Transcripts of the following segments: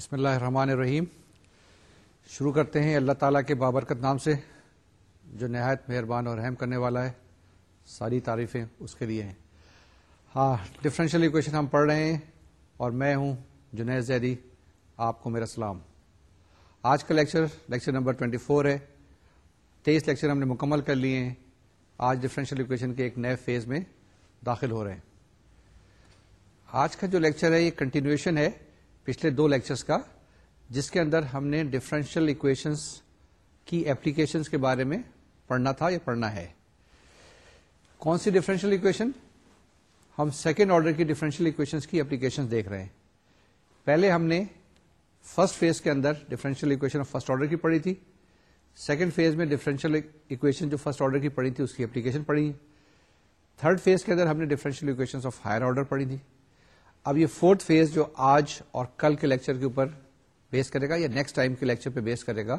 بسم اللہ الرحمن الرحیم شروع کرتے ہیں اللہ تعالیٰ کے بابرکت نام سے جو نہایت مہربان اور رحم کرنے والا ہے ساری تعریفیں اس کے لیے ہیں ہاں ڈفرینشیل ایکویشن ہم پڑھ رہے ہیں اور میں ہوں جنید زیدی آپ کو میرا سلام آج کا لیکچر لیکچر نمبر 24 ہے تیئیس لیکچر ہم نے مکمل کر لیے ہیں آج ڈفرینشیل ایکویشن کے ایک نئے فیز میں داخل ہو رہے ہیں آج کا جو لیکچر ہے یہ کنٹینویشن ہے پچھلے دو لیکچرس کا جس کے اندر ہم نے ڈفرینشیل اکویشنس کی اپلیکیشنس کے بارے میں پڑھنا تھا یا پڑھنا ہے کون سی ڈفرینشیل اکویشن ہم سیکنڈ آرڈر کی ڈفرینشیل اکویشنس کی اپلیکیشن دیکھ رہے ہیں پہلے ہم نے فرسٹ فیز کے اندر ڈفرینشیل اکویشن فرسٹ آرڈر کی پڑھی تھی سیکنڈ فیز میں ڈفرینشیل اکویشن جو فرسٹ آرڈر کی پڑھی تھی اس کی اپلیکیشن پڑھی تھرڈ فیز کے اندر ہم نے differential equation of higher order پڑھی تھی اب یہ فورتھ فیز جو آج اور کل کے لیکچر کے اوپر بیس کرے گا یا نیکسٹ ٹائم کے لیکچر پہ بیس کرے گا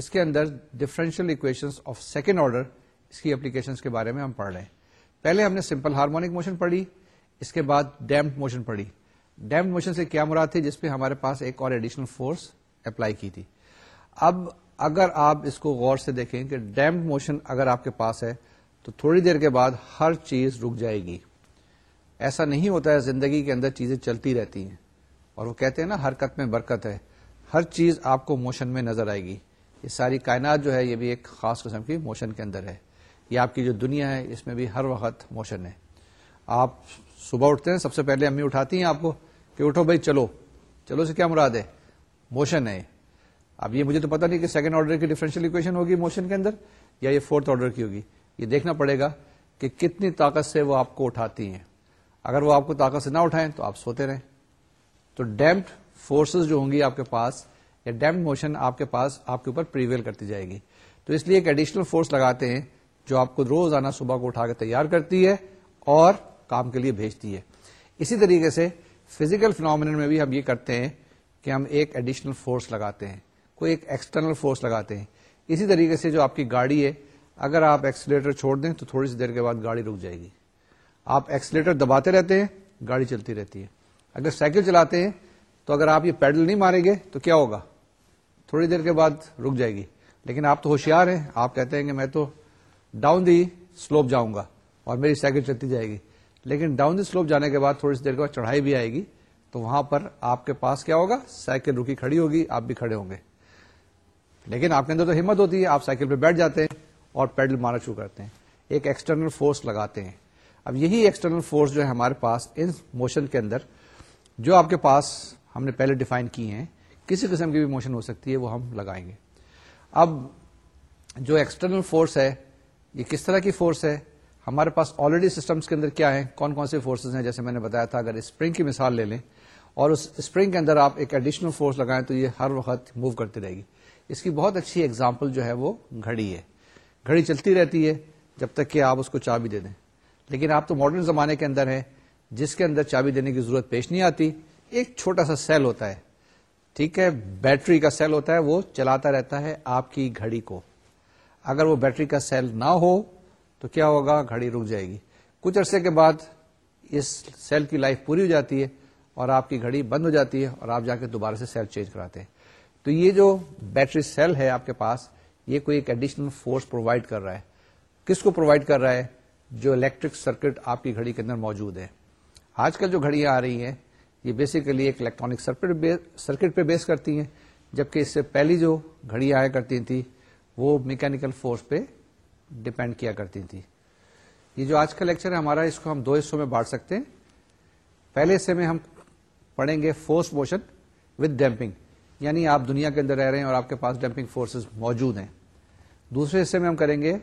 اس کے اندر differential equation of second order اس کی اپلیکیشن کے بارے میں ہم پڑھ رہے ہیں پہلے ہم نے سمپل ہارمونک موشن پڑھی اس کے بعد ڈیمپڈ موشن پڑھی ڈیمپڈ موشن سے کیا مراد تھی جس پہ ہمارے پاس ایک اور ایڈیشنل فورس اپلائی کی تھی اب اگر آپ اس کو غور سے دیکھیں کہ ڈیمپ موشن اگر آپ کے پاس ہے تو تھوڑی دیر کے بعد ہر چیز رک جائے گی ایسا نہیں ہوتا ہے زندگی کے اندر چیزیں چلتی رہتی ہیں اور وہ کہتے ہیں نا حرکت میں برکت ہے ہر چیز آپ کو موشن میں نظر آئے گی یہ ساری کائنات جو ہے یہ بھی ایک خاص قسم کی موشن کے اندر ہے یہ آپ کی جو دنیا ہے اس میں بھی ہر وقت موشن ہے آپ صبح اٹھتے ہیں سب سے پہلے امی اٹھاتی ہیں آپ کو کہ اٹھو بھائی چلو چلو سے کیا مراد ہے موشن ہے اب یہ مجھے تو پتا نہیں کہ سیکنڈ آرڈر کی ڈیفرنشیل اکویشن ہوگی موشن کے اندر یا یہ فورتھ آرڈر کی ہوگی یہ دیکھنا پڑے گا کہ کتنی طاقت سے وہ آپ کو اٹھاتی ہیں اگر وہ آپ کو طاقت سے نہ اٹھائیں تو آپ سوتے رہیں تو ڈیمپڈ فورسز جو ہوں گی آپ کے پاس یا ڈیمپڈ موشن آپ کے پاس آپ کے اوپر پریویل کرتی جائے گی تو اس لیے ایک ایڈیشنل فورس لگاتے ہیں جو آپ کو روز آنا صبح کو اٹھا کے تیار کرتی ہے اور کام کے لیے بھیجتی ہے اسی طریقے سے فزیکل فنامن میں بھی ہم یہ کرتے ہیں کہ ہم ایک ایڈیشنل فورس لگاتے ہیں کوئی ایک ایکسٹرنل فورس لگاتے ہیں اسی طریقے سے جو آپ کی گاڑی ہے اگر آپ ایکسیلیٹر چھوڑ دیں تو تھوڑی سی دیر کے بعد گاڑی رک جائے گی آپ ایکسلیٹر دباتے رہتے ہیں گاڑی چلتی رہتی ہے اگر سائیکل چلاتے ہیں تو اگر آپ یہ پیڈل نہیں ماریں گے تو کیا ہوگا تھوڑی دیر کے بعد رک جائے گی لیکن آپ تو ہوشیار ہیں آپ کہتے ہیں کہ میں تو ڈاؤن دی سلوپ جاؤں گا اور میری سائیکل چلتی جائے گی لیکن ڈاؤن دی سلوپ جانے کے بعد تھوڑی سی دیر کے بعد چڑھائی بھی آئے گی تو وہاں پر آپ کے پاس کیا ہوگا سائیکل رکی کھڑی ہوگی آپ بھی کھڑے ہوں گے لیکن آپ کے اندر تو ہمت ہوتی ہے آپ سائیکل پہ بیٹھ جاتے ہیں اور پیڈل مارنا شروع کرتے ہیں ایک ایکسٹرنل فورس لگاتے ہیں اب یہی ایکسٹرنل فورس جو ہے ہمارے پاس ان موشن کے اندر جو آپ کے پاس ہم نے پہلے ڈیفائن کی ہیں کسی قسم کی بھی موشن ہو سکتی ہے وہ ہم لگائیں گے اب جو ایکسٹرنل فورس ہے یہ کس طرح کی فورس ہے ہمارے پاس آلریڈی سسٹمس کے اندر کیا ہے کون کون سے فورسز ہیں جیسے میں نے بتایا تھا اگر اسپرنگ کی مثال لے لیں اور اس اسپرنگ کے اندر آپ ایک ایڈیشنل فورس لگائیں تو یہ ہر وقت موو کرتی رہے گی اس کی بہت اچھی اگزامپل جو ہے وہ گھڑی ہے گھڑی چلتی رہتی ہے جب تک کہ آپ اس کو چا بھی دے دیں لیکن آپ تو ماڈرن زمانے کے اندر ہیں جس کے اندر چابی دینے کی ضرورت پیش نہیں آتی ایک چھوٹا سا سیل ہوتا ہے ٹھیک ہے بیٹری کا سیل ہوتا ہے وہ چلاتا رہتا ہے آپ کی گھڑی کو اگر وہ بیٹری کا سیل نہ ہو تو کیا ہوگا گھڑی رک جائے گی کچھ عرصے کے بعد اس سیل کی لائف پوری ہو جاتی ہے اور آپ کی گھڑی بند ہو جاتی ہے اور آپ جا کے دوبارہ سے سیل چینج کراتے ہیں تو یہ جو بیٹری سیل ہے آپ کے پاس یہ کوئی ایک ایڈیشنل فورس پرووائڈ کر رہا ہے کس کو پرووائڈ کر رہا ہے جو الیکٹرک سرکٹ آپ کی گھڑی کے اندر موجود ہے آج کل جو گھڑیاں آ رہی ہیں یہ بیسیکلی ایک الیکٹرانک سرکٹ سرکٹ پہ بیس کرتی ہیں جبکہ اس سے پہلی جو گھڑیاں آیا کرتی تھیں وہ میکینکل فورس پہ ڈپینڈ کیا کرتی تھیں یہ جو آج کا لیکچر ہے ہمارا اس کو ہم دو حصوں میں بانٹ سکتے ہیں پہلے حصے میں ہم پڑھیں گے فورس موشن وتھ ڈیمپنگ یعنی آپ دنیا کے اندر رہ رہے ہیں اور آپ کے پاس ڈیمپنگ فورسز موجود ہیں دوسرے حصے میں ہم کریں گے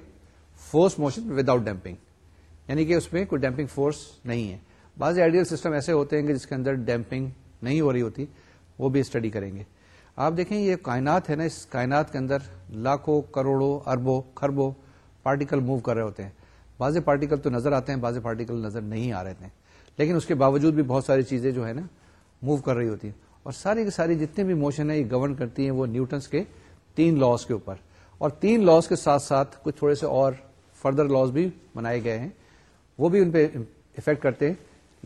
فورس موشن وداؤٹ ڈیمپنگ یعنی کہ اس میں کوئی ڈیمپنگ فورس نہیں ہے بعض آئیڈیل سسٹم ایسے ہوتے ہیں کہ جس کے اندر ڈیمپنگ نہیں ہو رہی ہوتی وہ بھی اسٹڈی کریں گے آپ دیکھیں یہ کائنات ہے نا اس کائنات کے اندر لاکھوں کروڑوں اربوں خربوں پارٹیکل موو کر رہے ہوتے ہیں بعض پارٹیکل تو نظر آتے ہیں بعض پارٹیکل نظر نہیں آ رہے تھے لیکن اس کے باوجود بھی بہت ساری چیزیں جو ہے نا موو کر رہی ہوتی ہیں اور ساری کی ساری جتنے بھی موشن ہیں یہ گورن کرتی ہیں وہ نیوٹنس کے تین لاس کے اوپر اور تین لاس کے ساتھ ساتھ کچھ تھوڑے سے اور فردر لاس بھی بنائے گئے ہیں وہ بھی ان پہ افیکٹ کرتے ہیں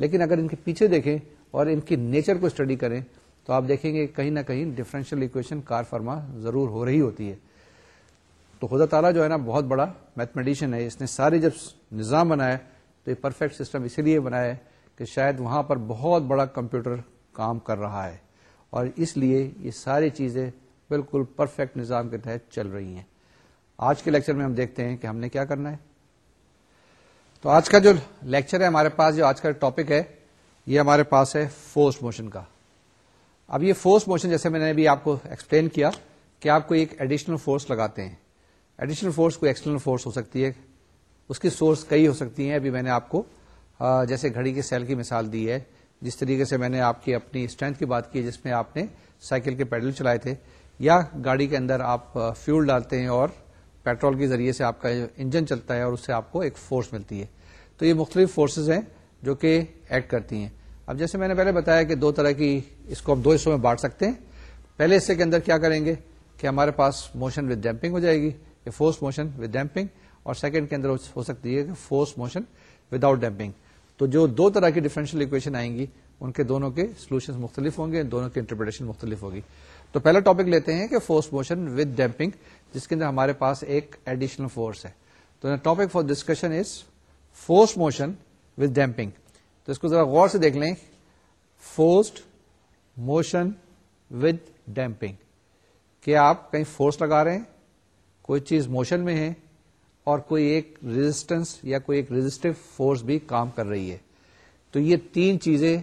لیکن اگر ان کے پیچھے دیکھیں اور ان کی نیچر کو اسٹڈی کریں تو آپ دیکھیں گے کہیں نہ کہیں ڈفرینشیل اکویشن کار فرما ضرور ہو رہی ہوتی ہے تو خدا تعالیٰ جو ہے نا بہت بڑا میتھمیٹیشین ہے اس نے سارے جب نظام بنایا تو یہ پرفیکٹ سسٹم اسی لیے بنایا کہ شاید وہاں پر بہت بڑا کمپیوٹر کام کر رہا ہے اور اس لیے یہ ساری چیزیں بالکل پرفیکٹ نظام کے تحت چل رہی ہیں آج کے لیکچر میں ہم دیکھتے ہیں کہ ہم نے کیا کرنا ہے تو آج کا جو لیکچر ہے ہمارے پاس جو آج کا ٹاپک ہے یہ ہمارے پاس ہے فورس موشن کا اب یہ فورس موشن جیسے میں نے بھی آپ کو ایکسپلین کیا کہ آپ کو ایک ایڈیشنل فورس لگاتے ہیں ایڈیشنل فورس کوئی ایکسٹرنل فورس ہو سکتی ہے اس کی سورس کئی ہو سکتی ہیں ابھی میں نے آپ کو جیسے گھڑی کے سیل کی مثال دی ہے جس طریقے سے میں نے آپ کی اپنی اسٹرینتھ کی بات کی جس میں آپ نے سائیکل کے پیڈل چلائے تھے یا گاڑی کے اندر آپ فیول ڈالتے ہیں اور پیٹرول کے ذریعے سے آپ کا انجن چلتا ہے اور اس سے آپ کو ایک فورس ملتی ہے تو یہ مختلف فورسز ہیں جو کہ ایڈ کرتی ہیں اب جیسے میں نے پہلے بتایا کہ دو طرح کی اس کو ہم دو حصوں میں بانٹ سکتے ہیں پہلے حصے کے اندر کیا کریں گے کہ ہمارے پاس موشن ود ڈیمپنگ ہو جائے گی یہ فورس موشن ڈیمپنگ اور سیکنڈ کے اندر ہو سکتی ہے کہ فورس موشن ود آؤٹ تو جو دو طرح کی ڈیفرنشل اکویشن آئیں گی ان کے دونوں کے سولوشن مختلف ہوں گے دونوں کی انٹرپریٹیشن مختلف ہوگی تو پہلا ٹاپک لیتے ہیں کہ فورس موشن وتھ ڈیمپنگ جس کے اندر ہمارے پاس ایک ایڈیشنل فورس ہے تو topic for discussion is force motion with damping تو اس کو ذرا غور سے دیکھ لیں فورسڈ موشن ود ڈیمپنگ کیا آپ کہیں فورس لگا رہے ہیں کوئی چیز موشن میں ہے اور کوئی ایک ریزسٹنس یا کوئی ایک ریزسٹو فورس بھی کام کر رہی ہے تو یہ تین چیزیں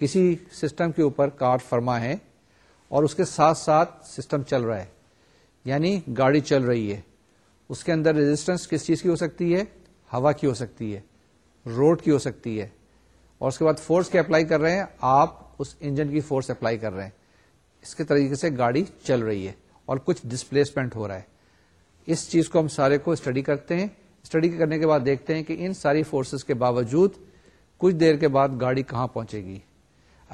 کسی سسٹم کے اوپر کاٹ فرما ہے اور اس کے ساتھ ساتھ سسٹم چل رہا ہے یعنی گاڑی چل رہی ہے اس کے اندر ریزسٹنس کس چیز کی ہو سکتی ہے ہوا کی ہو سکتی ہے روڈ کی ہو سکتی ہے اور اس کے بعد فورس کی اپلائی کر رہے ہیں آپ اس انجن کی فورس اپلائی کر رہے ہیں اس کے طریقے سے گاڑی چل رہی ہے اور کچھ ڈسپلیسمنٹ ہو رہا ہے اس چیز کو ہم سارے کو اسٹڈی کرتے ہیں اسٹڈی کرنے کے بعد دیکھتے ہیں کہ ان ساری فورسز کے باوجود کچھ دیر کے بعد گاڑی کہاں پہنچے گی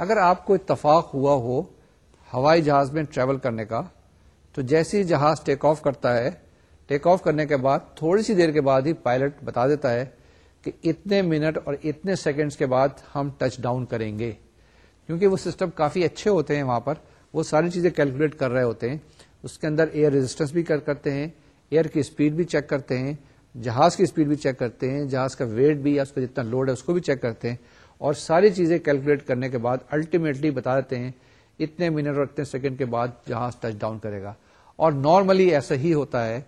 اگر آپ کو اتفاق ہوا ہو ہوائی جہاز میں ٹریول کرنے کا تو جیسے جہاز ٹیک آف کرتا ہے ٹیک آف کرنے کے بعد تھوڑی سی دیر کے بعد ہی پائلٹ بتا دیتا ہے کہ اتنے منٹ اور اتنے سیکنڈس کے بعد ہم ٹچ ڈاؤن کریں گے کیونکہ وہ سسٹم کافی اچھے ہوتے ہیں وہاں پر وہ ساری چیزیں کیلکولیٹ کر رہے ہوتے ہیں اس کے اندر ایئر ریزسٹنس بھی کرتے ہیں ایئر کی اسپیڈ بھی چیک کرتے ہیں جہاز کی اسپیڈ بھی چیک کرتے ہیں جہاز کا ویٹ بھی اس کا جتنا لوڈ ہے اس کو بھی چیک کرتے ہیں اور ساری چیزیں کیلکولیٹ کرنے کے بعد الٹیمیٹلی بتا دیتے ہیں اتنے منٹ اور اتنے سیکنڈ کے بعد جہاز ٹچ ڈاؤن کرے گا اور نارملی ایسا ہی ہوتا ہے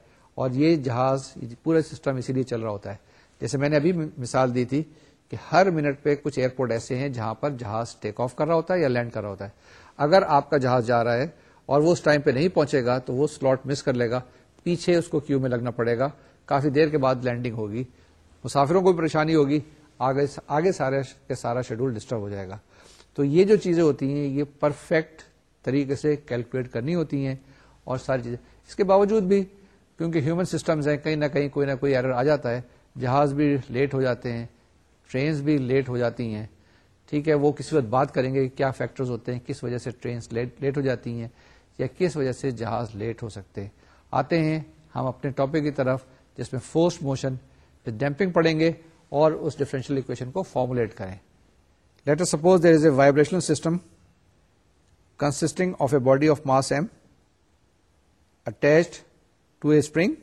اور یہ جہاز پورا سسٹم اسی لیے چل رہا ہوتا ہے جیسے میں نے ابھی مثال دی تھی کہ ہر منٹ پہ کچھ ایئرپورٹ ایسے ہیں جہاں پر جہاز ٹیک آف کر رہا ہوتا ہے یا لینڈ کر رہا ہوتا ہے اگر آپ کا جہاز جا رہا ہے اور وہ اس ٹائم پہ نہیں پہنچے گا تو وہ سلاٹ مس کر لے گا پیچھے اس کو کیو میں لگنا پڑے گا کافی دیر کے بعد لینڈنگ ہوگی مسافروں کو بھی پریشانی ہوگی آگے آگے سارے کے سارا شیڈول ڈسٹرب ہو جائے گا تو یہ جو چیزیں ہوتی ہیں یہ پرفیکٹ طریقے سے کیلکولیٹ کرنی ہوتی ہیں اور ساری چیزیں اس کے باوجود بھی کیونکہ ہیومن سسٹمز ہیں کہیں نہ کہیں کوئی نہ کوئی ایرر آ جاتا ہے جہاز بھی لیٹ ہو جاتے ہیں ٹرینز بھی لیٹ ہو جاتی ہیں ٹھیک ہے وہ کسی وقت بات کریں گے کہ کیا فیکٹرز ہوتے ہیں کس وجہ سے ٹرینز لیٹ ہو جاتی ہیں یا کس وجہ سے جہاز لیٹ ہو سکتے ہیں آتے ہیں ہم اپنے ٹاپک کی طرف جس میں فورس موشن ڈیمپنگ پڑیں گے اور اس ڈفرینشل اکویشن کو فارمولیٹ کریں let suppose there is a vibrational system consisting of a body of mass M attached spring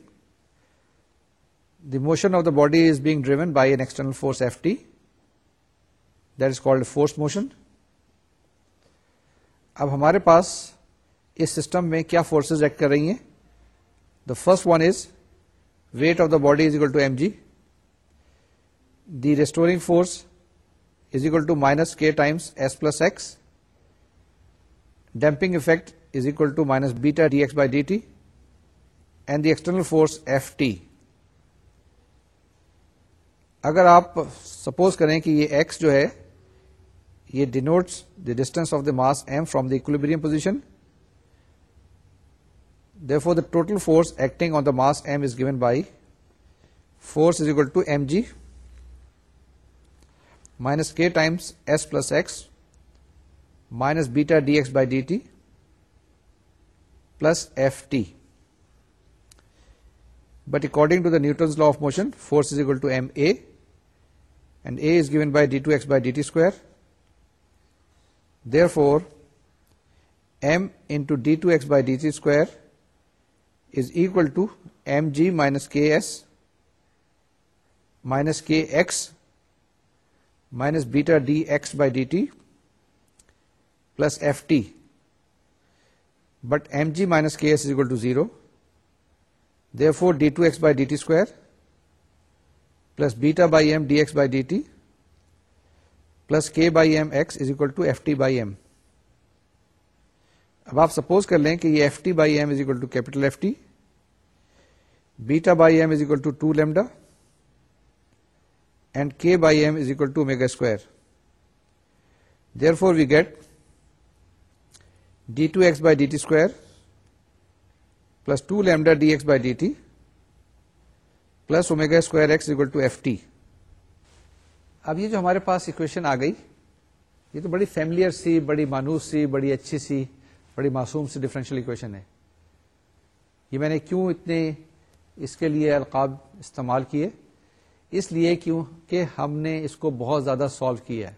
the motion of the body is being driven by an external force F that is called force motion اب ہمارے پاس اس system میں کیا forces act کر رہی ہیں the first one is weight of the body is equal to M G the restoring force is equal to minus K times S plus X damping effect is equal to minus beta D X by D T and the external force F T اگر آپ suppose کریں کہ یہ x جو ہے یہ denotes distance of the mass M from equilibrium position therefore the total force acting on the mass M is given by force is equal to M G minus K times S plus X minus beta D X by D T plus F T But according to the Newton's law of motion, force is equal to ma, and a is given by d2x by dt square. Therefore, m into d2x by dt square is equal to mg minus ks minus kx minus beta dx by dt plus ft. But mg minus ks is equal to 0. For D two X by D T square plus beta by M D X by D T plus K by M X is equal to F T by M اب آپ suppose کر لیں کہ یہ F T by M is equal to capital F T beta by M is equal to two lambda and K by M is equal to mega square therefore we get D two X by D T square plus two lambda D X by D T plus omega square X equal to F T اب یہ جو ہمارے پاس equation آ گئی یہ تو بڑی familiar سی بڑی مانوس سی بڑی اچھی سی بڑی معصوم سی ڈفرینشیل اکویشن ہے یہ میں نے کیوں اتنے اس کے لیے القاب استعمال کیے اس لیے کیوں کہ ہم نے اس کو بہت زیادہ سالو کیا ہے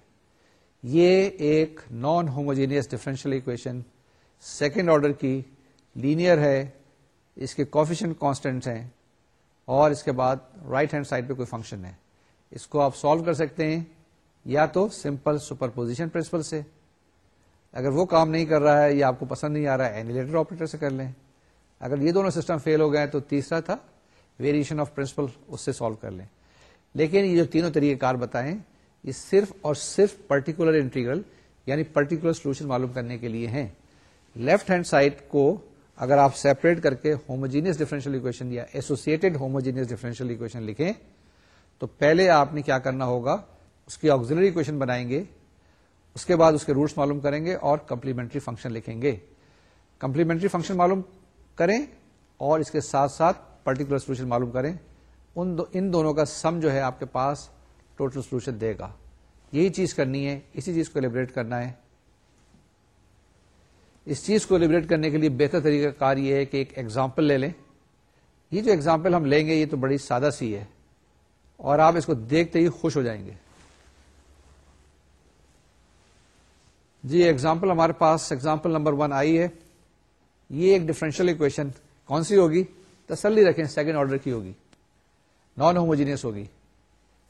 یہ ایک non homogeneous differential equation second order کی لینئر ہے اس کے کوفیشن کانسٹینٹ ہیں اور اس کے بعد رائٹ ہینڈ سائڈ پہ کوئی فنکشن ہے اس کو آپ سالو کر سکتے ہیں یا تو سمپل سپر پوزیشن پرنسپل سے اگر وہ کام نہیں کر رہا ہے یا آپ کو پسند نہیں آ رہا ہے اینیلیٹر آپریٹر سے کر لیں اگر یہ دونوں سسٹم فیل ہو گئے تو تیسرا تھا ویریشن آف پرنسپل اس سے سالو کر لیں لیکن یہ جو تینوں طریقہ کار بتائیں یہ صرف اور صرف پرٹیکولر انٹیگرل یعنی پرٹیکولر سولوشن معلوم کرنے کے لیے ہیں لیفٹ ہینڈ سائڈ کو اگر آپ سیپریٹ کر کے ہوموجینس ڈیفرنشیل اکویشن یا ایسوسیٹڈ ہوموجینس ڈیفرنشیل اکویشن لکھیں تو پہلے آپ نے کیا کرنا ہوگا اس کی آگزلری اکویشن بنائیں گے اس کے بعد اس کے روٹس معلوم کریں گے اور کمپلیمنٹری فنکشن لکھیں گے کمپلیمنٹری فنکشن معلوم کریں اور اس کے ساتھ ساتھ پرٹیکولر سولوشن معلوم کریں ان دو ان دونوں کا سم جو ہے آپ کے پاس ٹوٹل سولوشن دے گا یہی چیز کرنی ہے اسی چیز کو البریٹ کرنا ہے اس چیز کو لبریٹ کرنے کے لیے بہتر طریقہ کار یہ ہے کہ ایک ایگزامپل لے لیں یہ جو ایگزامپل ہم لیں گے یہ تو بڑی سادہ سی ہے اور آپ اس کو دیکھتے ہی خوش ہو جائیں گے جی ایگزامپل ہمارے پاس ایگزامپل نمبر ون آئی ہے یہ ایک ڈفرینشیل اکویشن کون سی ہوگی تسلی رکھیں سیکنڈ آرڈر کی ہوگی نان ہوموجینئس ہوگی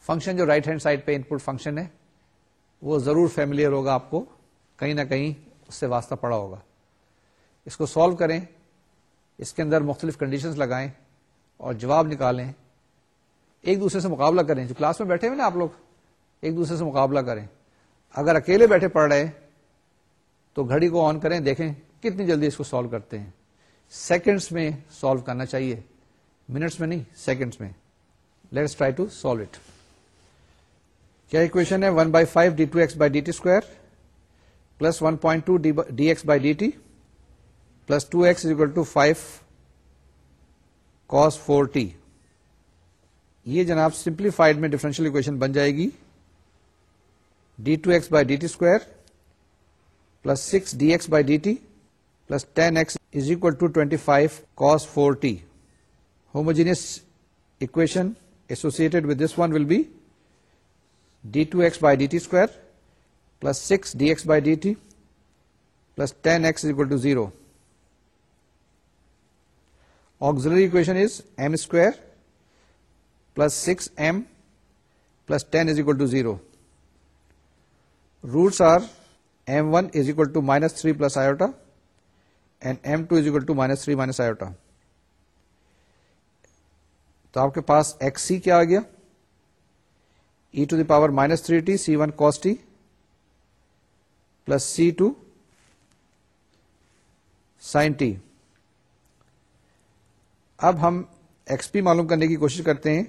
فنکشن جو رائٹ ہینڈ سائڈ پہ ان پٹ فنکشن ہے وہ ضرور فیملیئر ہوگا آپ کو کہیں نہ کہیں اس سے واسطہ پڑا ہوگا اس کو سالو کریں اس کے اندر مختلف کنڈیشنز لگائیں اور جواب نکالیں ایک دوسرے سے مقابلہ کریں جو کلاس میں بیٹھے ہوئے نا آپ لوگ ایک دوسرے سے مقابلہ کریں اگر اکیلے بیٹھے پڑھ رہے تو گھڑی کو آن کریں دیکھیں کتنی جلدی اس کو سالو کرتے ہیں سیکنڈس میں سالو کرنا چاہیے منٹس میں نہیں سیکنڈس میں let's try to solve it کیا ہے by by five D D two X T square plus one point two D S by D T plus two X equal to five cos four T یہ جناب simplified میں differential equation بن جائے گی D two X by D T square plus six D S by D T plus ten X is equal to twenty five cos four T homogeneous equation associated with this one will be D two X by D T square plus six D X by D T plus ten X equal to zero auxiliary equation is M square plus six M plus ten is equal to zero roots are M one is equal to minus three plus iota and M two is equal to minus three minus iota تو آپ کے پاس x C کیا آ گیا E to the power minus three T C one cos T T plus C two sine T اب ہم x p معلوم کرنے کی کوشش کرتے ہیں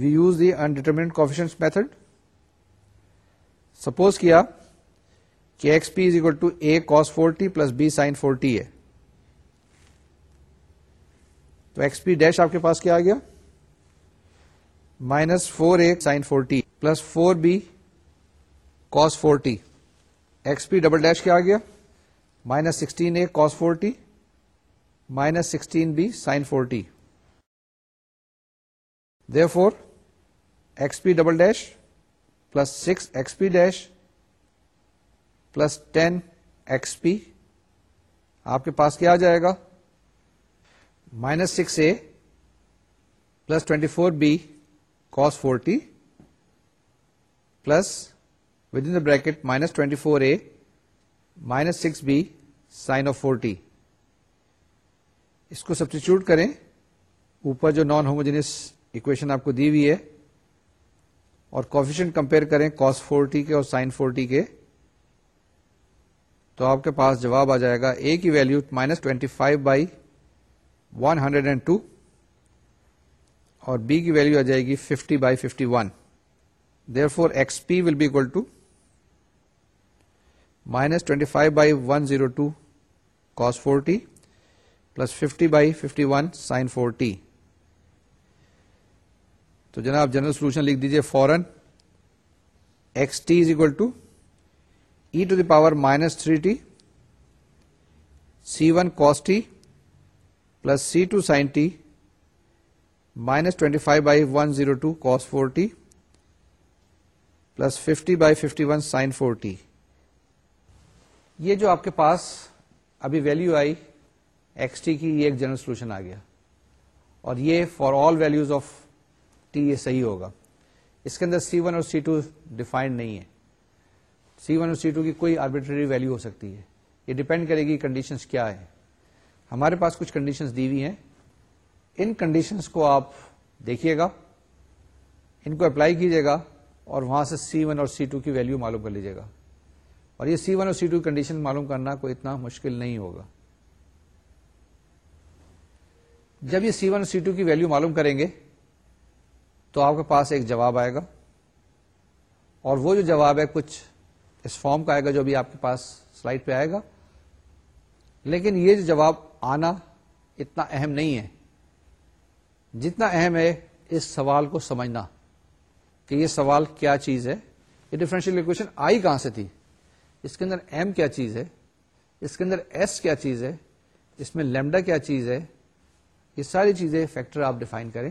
we use the undetermined coefficients method suppose کیا کہ X P is equal to A cos four T plus B sine four T ہے تو ایکس پی ڈیش آپ کے پاس کیا آ گیا minus four A sine four T plus four B cos four T X P double dash کیا آ گیا minus sixteen A cos four T minus sixteen B sine four T Dev four X P double dash plus six X P dash plus ten X P آپ کے پاس کیا آ جائے گا minus six A plus twenty four B cos four T plus with in the bracket minus twenty four A minus six B sine of forty اس کو substitute کریں اوپر جو نان ہوموجینس اکویشن آپ کو دی ہوئی ہے اور کوفیشن کمپیئر کریں کاس فورٹی کے اور سائن فورٹی کے تو آپ کے پاس جواب آ جائے گا اے کی value minus twenty five by one hundred and two اور بی کی ویلو آ جائے گی fifty by fifty one therefore X P will be equal to minus twenty five by one zero two four forty plus fifty by fifty one sine forty تو جناب general solution لکھ دیجئے فورن X T is equal to E to the power minus three T C one cos T plus C two sine T minus twenty five by one zero two cos four T plus fifty by fifty one sine four T یہ جو آپ کے پاس ابھی value آئی x t کی یہ ایک جنرل سولوشن آ گیا اور یہ for all values of T یہ صحیح ہوگا اس کے اندر سی ون اور سی ٹو ڈیفائنڈ نہیں ہے سی ون اور سی ٹو کی کوئی آربیٹری ویلو ہو سکتی ہے یہ ڈپینڈ کرے گی کنڈیشنز کیا ہے ہمارے پاس کچھ کنڈیشنز دی ہوئی ہیں ان کنڈیشنس کو آپ دیکھیے گا ان کو اپلائی کیجیے گا اور وہاں سے سی ون اور سی ٹو کی ویلو معلوم کر لیجیے گا اور یہ سی ون اور سی ٹو کنڈیشن معلوم کرنا کوئی اتنا مشکل نہیں ہوگا جب یہ سی ون سی ٹو کی ویلو معلوم کریں گے تو آپ کے پاس ایک جواب آئے گا اور وہ جو جواب ہے کچھ اس فارم کا آئے گا جو بھی آپ کے پاس سلائڈ پہ آئے گا لیکن یہ جو جواب آنا اتنا اہم نہیں ہے جتنا اہم ہے اس سوال کو سمجھنا کہ یہ سوال کیا چیز ہے یہ ایکویشن آئی کہاں سے تھی اس کے اندر ایم کیا چیز ہے اس کے اندر ایس کیا چیز ہے اس میں لیمڈا کیا چیز ہے یہ ساری چیزیں فیکٹر آپ ڈیفائن کریں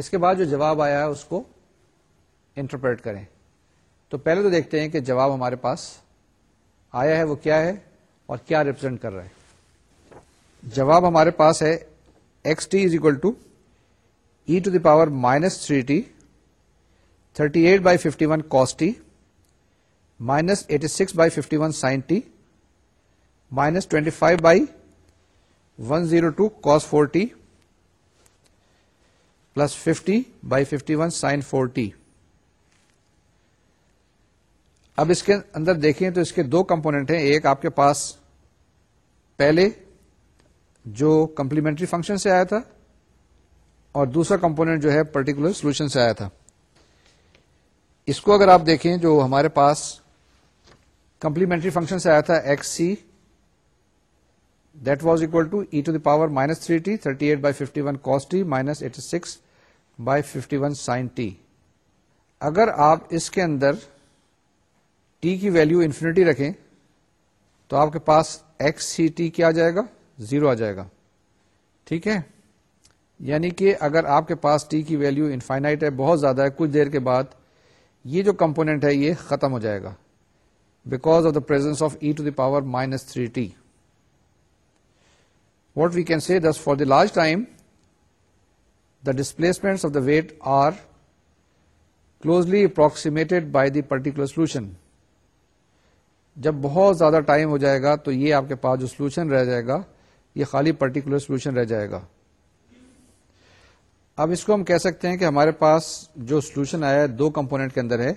اس کے بعد جو جواب آیا ہے اس کو انٹرپریٹ کریں تو پہلے تو دیکھتے ہیں کہ جواب ہمارے پاس آیا ہے وہ کیا ہے اور کیا ریپرزینٹ کر رہا ہے جواب ہمارے پاس ہے X T is equal to E to the power minus three T thirty eight by fifty one cos T minus eighty six by fifty one sine T minus twenty five by one zero two cos four T plus fifty by fifty one sine four T اب اس کے اندر دیکھیں تو اس کے دو component ہیں ایک آپ کے پاس پہلے جو کمپلیمنٹری فنکشن سے آیا تھا اور دوسرا کمپونیٹ جو ہے پرٹیکولر سولوشن سے آیا تھا اس کو اگر آپ دیکھیں جو ہمارے پاس کمپلیمنٹری فنکشن سے آیا تھا X C that was equal to E to the power minus three T thirty eight by fifty one cos T minus eighty six by fifty one sine T اگر آپ اس کے اندر ٹی کی value infinity رکھیں تو آپ کے پاس ایکس سی ٹی کیا آ جائے گا زیرو آ جائے گا ٹھیک ہے یعنی کہ اگر آپ کے پاس ٹی کی ویلو انفائنائٹ ہے بہت زیادہ ہے کچھ دیر کے بعد یہ جو کمپونیٹ ہے یہ ختم ہو جائے گا because of the presence of E to the power minus three T what we can see this the the e time, time the of of the wait are closely approximated by the particular solution جب بہت زیادہ time ہو جائے گا تو یہ آپ کے پاس جو سولوشن رہ جائے گا یہ خالی پرٹیکولر سولوشن رہ جائے گا اب اس کو ہم کہہ سکتے ہیں کہ ہمارے پاس جو سولوشن آیا ہے دو کمپونیٹ کے اندر ہے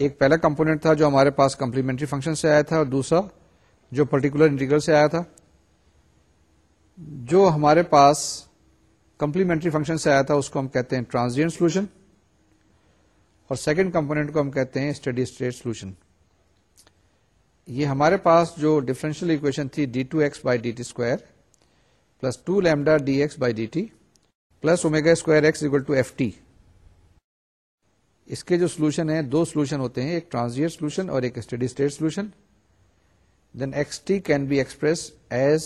ایک پہلا کمپونیٹ تھا جو ہمارے پاس کمپلیمنٹری فنکشن سے آیا تھا اور دوسرا جو پرٹیکولر انٹیگر سے آیا تھا جو ہمارے پاس کمپلیمنٹری فنکشن سے آیا تھا اس کو ہم کہتے ہیں ٹرانسجین سولوشن اور سیکنڈ کمپونیٹ کو ہم کہتے ہیں اسٹڈی اسٹیٹ سولوشن یہ ہمارے پاس جو ڈفرینشیل اکویشن تھی D two X by D T square plus two lambda D X by D T plus omega square X equal to F T اس کے جو سولوشن ہے دو سولوشن ہوتے ہیں ایک ٹرانزیئر سولوشن اور ایک steady state solution then X T can be express as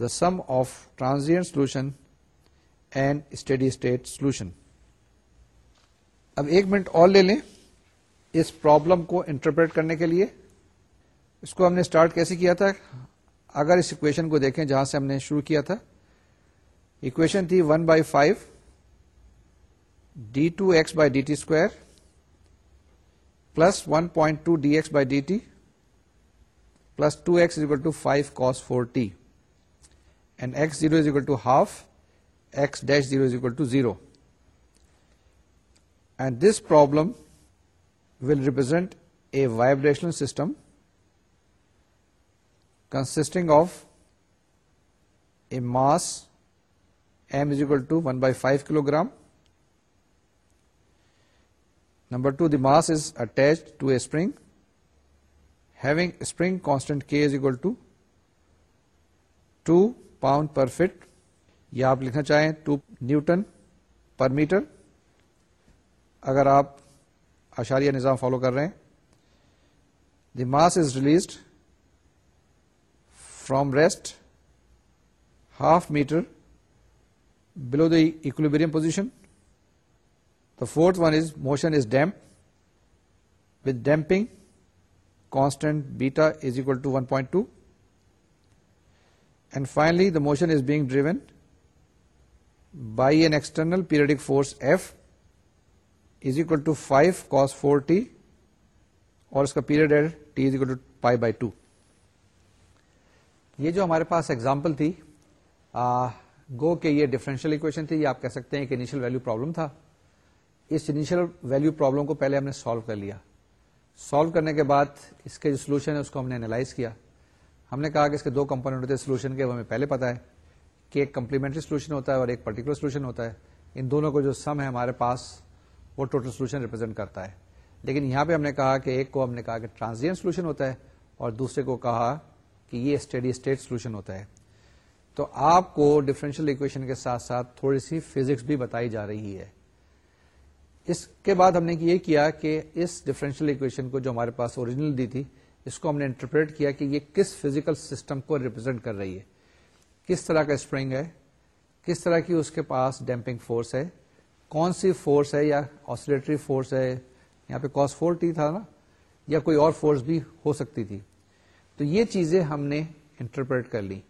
the sum of solution and steady state solution اب ایک منٹ اور لے لیں اس پرابلم کو انٹرپریٹ کرنے کے لیے اس کو ہم نے اسٹارٹ کیسے کیا تھا اگر اس اکویشن کو دیکھیں جہاں سے ہم نے شروع کیا تھا اکویشن تھی one by five d2x by dt square plus 1.2 dx by dt plus 2x is equal to 5 cos 4t, and x0 is equal to half, x dash 0 is equal to 0. And this problem will represent a vibrational system consisting of a mass m is equal to 1 by 5 kilogram number two the mass is attached to a spring having spring constant K is equal to two pound per foot یا آپ لکھنا چاہیں two newton per meter اگر آپ اشاریہ نظام follow کر رہے ہیں the mass is released from rest half metre below the equilibrium position forth one is motion is damped with damping constant beta is equal to one point two and finally the motion is being driven by an external periodic force F is equal to five cos four T اور اس کا period ہے equal to pi by two یہ جو ہمارے پاس example تھی گو کے یہ ڈیفرنشیل اکویشن تھی یہ آپ کہہ سکتے ہیں کہ انیشیل ویلو پرابلم تھا اس انیشل ویلو پرابلم کو پہلے ہم نے سالو کر لیا سالو کرنے کے بعد اس کے جو سولوشن ہے اس کو ہم نے انالائز کیا ہم نے کہا کہ اس کے دو کمپونیٹ ہوتے ہیں سولوشن کے وہ ہمیں پہلے پتا ہے کہ ایک کمپلیمنٹری سولوشن ہوتا ہے اور ایک پرٹیکولر سولوشن ہوتا ہے ان دونوں کو جو سم ہے ہمارے پاس وہ ٹوٹل سولوشن ریپرزینٹ کرتا ہے لیکن یہاں پہ ہم نے کہا کہ ایک کو ہم نے کہا کہ ٹرانزینٹ سولوشن ہوتا ہے اور دوسرے کو کہا کہ یہ اسٹڈی اسٹیٹ سولوشن ہوتا ہے تو آپ کو ڈفرینشیل اکویشن کے ساتھ ساتھ تھوڑی سی فزکس بھی بتائی جا رہی ہے اس کے بعد ہم نے یہ کیا کہ اس ڈیفرینشیل اکویشن کو جو ہمارے پاس اوریجنل دی تھی اس کو ہم نے انٹرپریٹ کیا کہ یہ کس فزیکل سسٹم کو ریپرزینٹ کر رہی ہے کس طرح کا اسپرنگ ہے کس طرح کی اس کے پاس ڈیمپنگ فورس ہے کون سی فورس ہے یا آسلیٹری فورس ہے یہاں پہ کاس ٹی تھا نا یا کوئی اور فورس بھی ہو سکتی تھی تو یہ چیزیں ہم نے انٹرپریٹ کر لی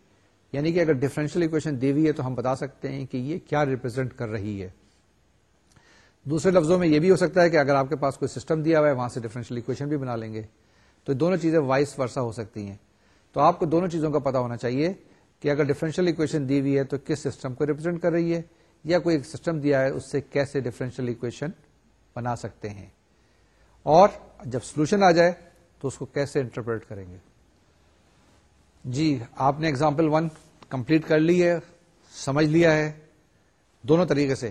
یعنی کہ اگر ڈفرینشیل اکویشن دی ہوئی ہے تو ہم بتا سکتے ہیں کہ یہ کیا ریپرزینٹ کر رہی ہے دوسرے لفظوں میں یہ بھی ہو سکتا ہے کہ اگر آپ کے پاس کوئی سسٹم دیا ہوا ہے وہاں سے ڈفرینشیل اکویشن بھی بنا لیں گے تو دونوں چیزیں وائس ورثہ ہو سکتی ہیں تو آپ کو دونوں چیزوں کا پتا ہونا چاہیے کہ اگر ڈفرینشیل اکویشن دی ہوئی ہے تو کس سسٹم کو ریپرزینٹ کر رہی ہے یا کوئی ایک سسٹم دیا ہے اس سے کیسے ڈفرینشیل اکویشن بنا سکتے ہیں اور جب سولوشن آ جائے تو اس کو کیسے انٹرپریٹ کریں گے جی آپ نے اگزامپل ون کمپلیٹ کر لی ہے سمجھ لیا ہے دونوں طریقے سے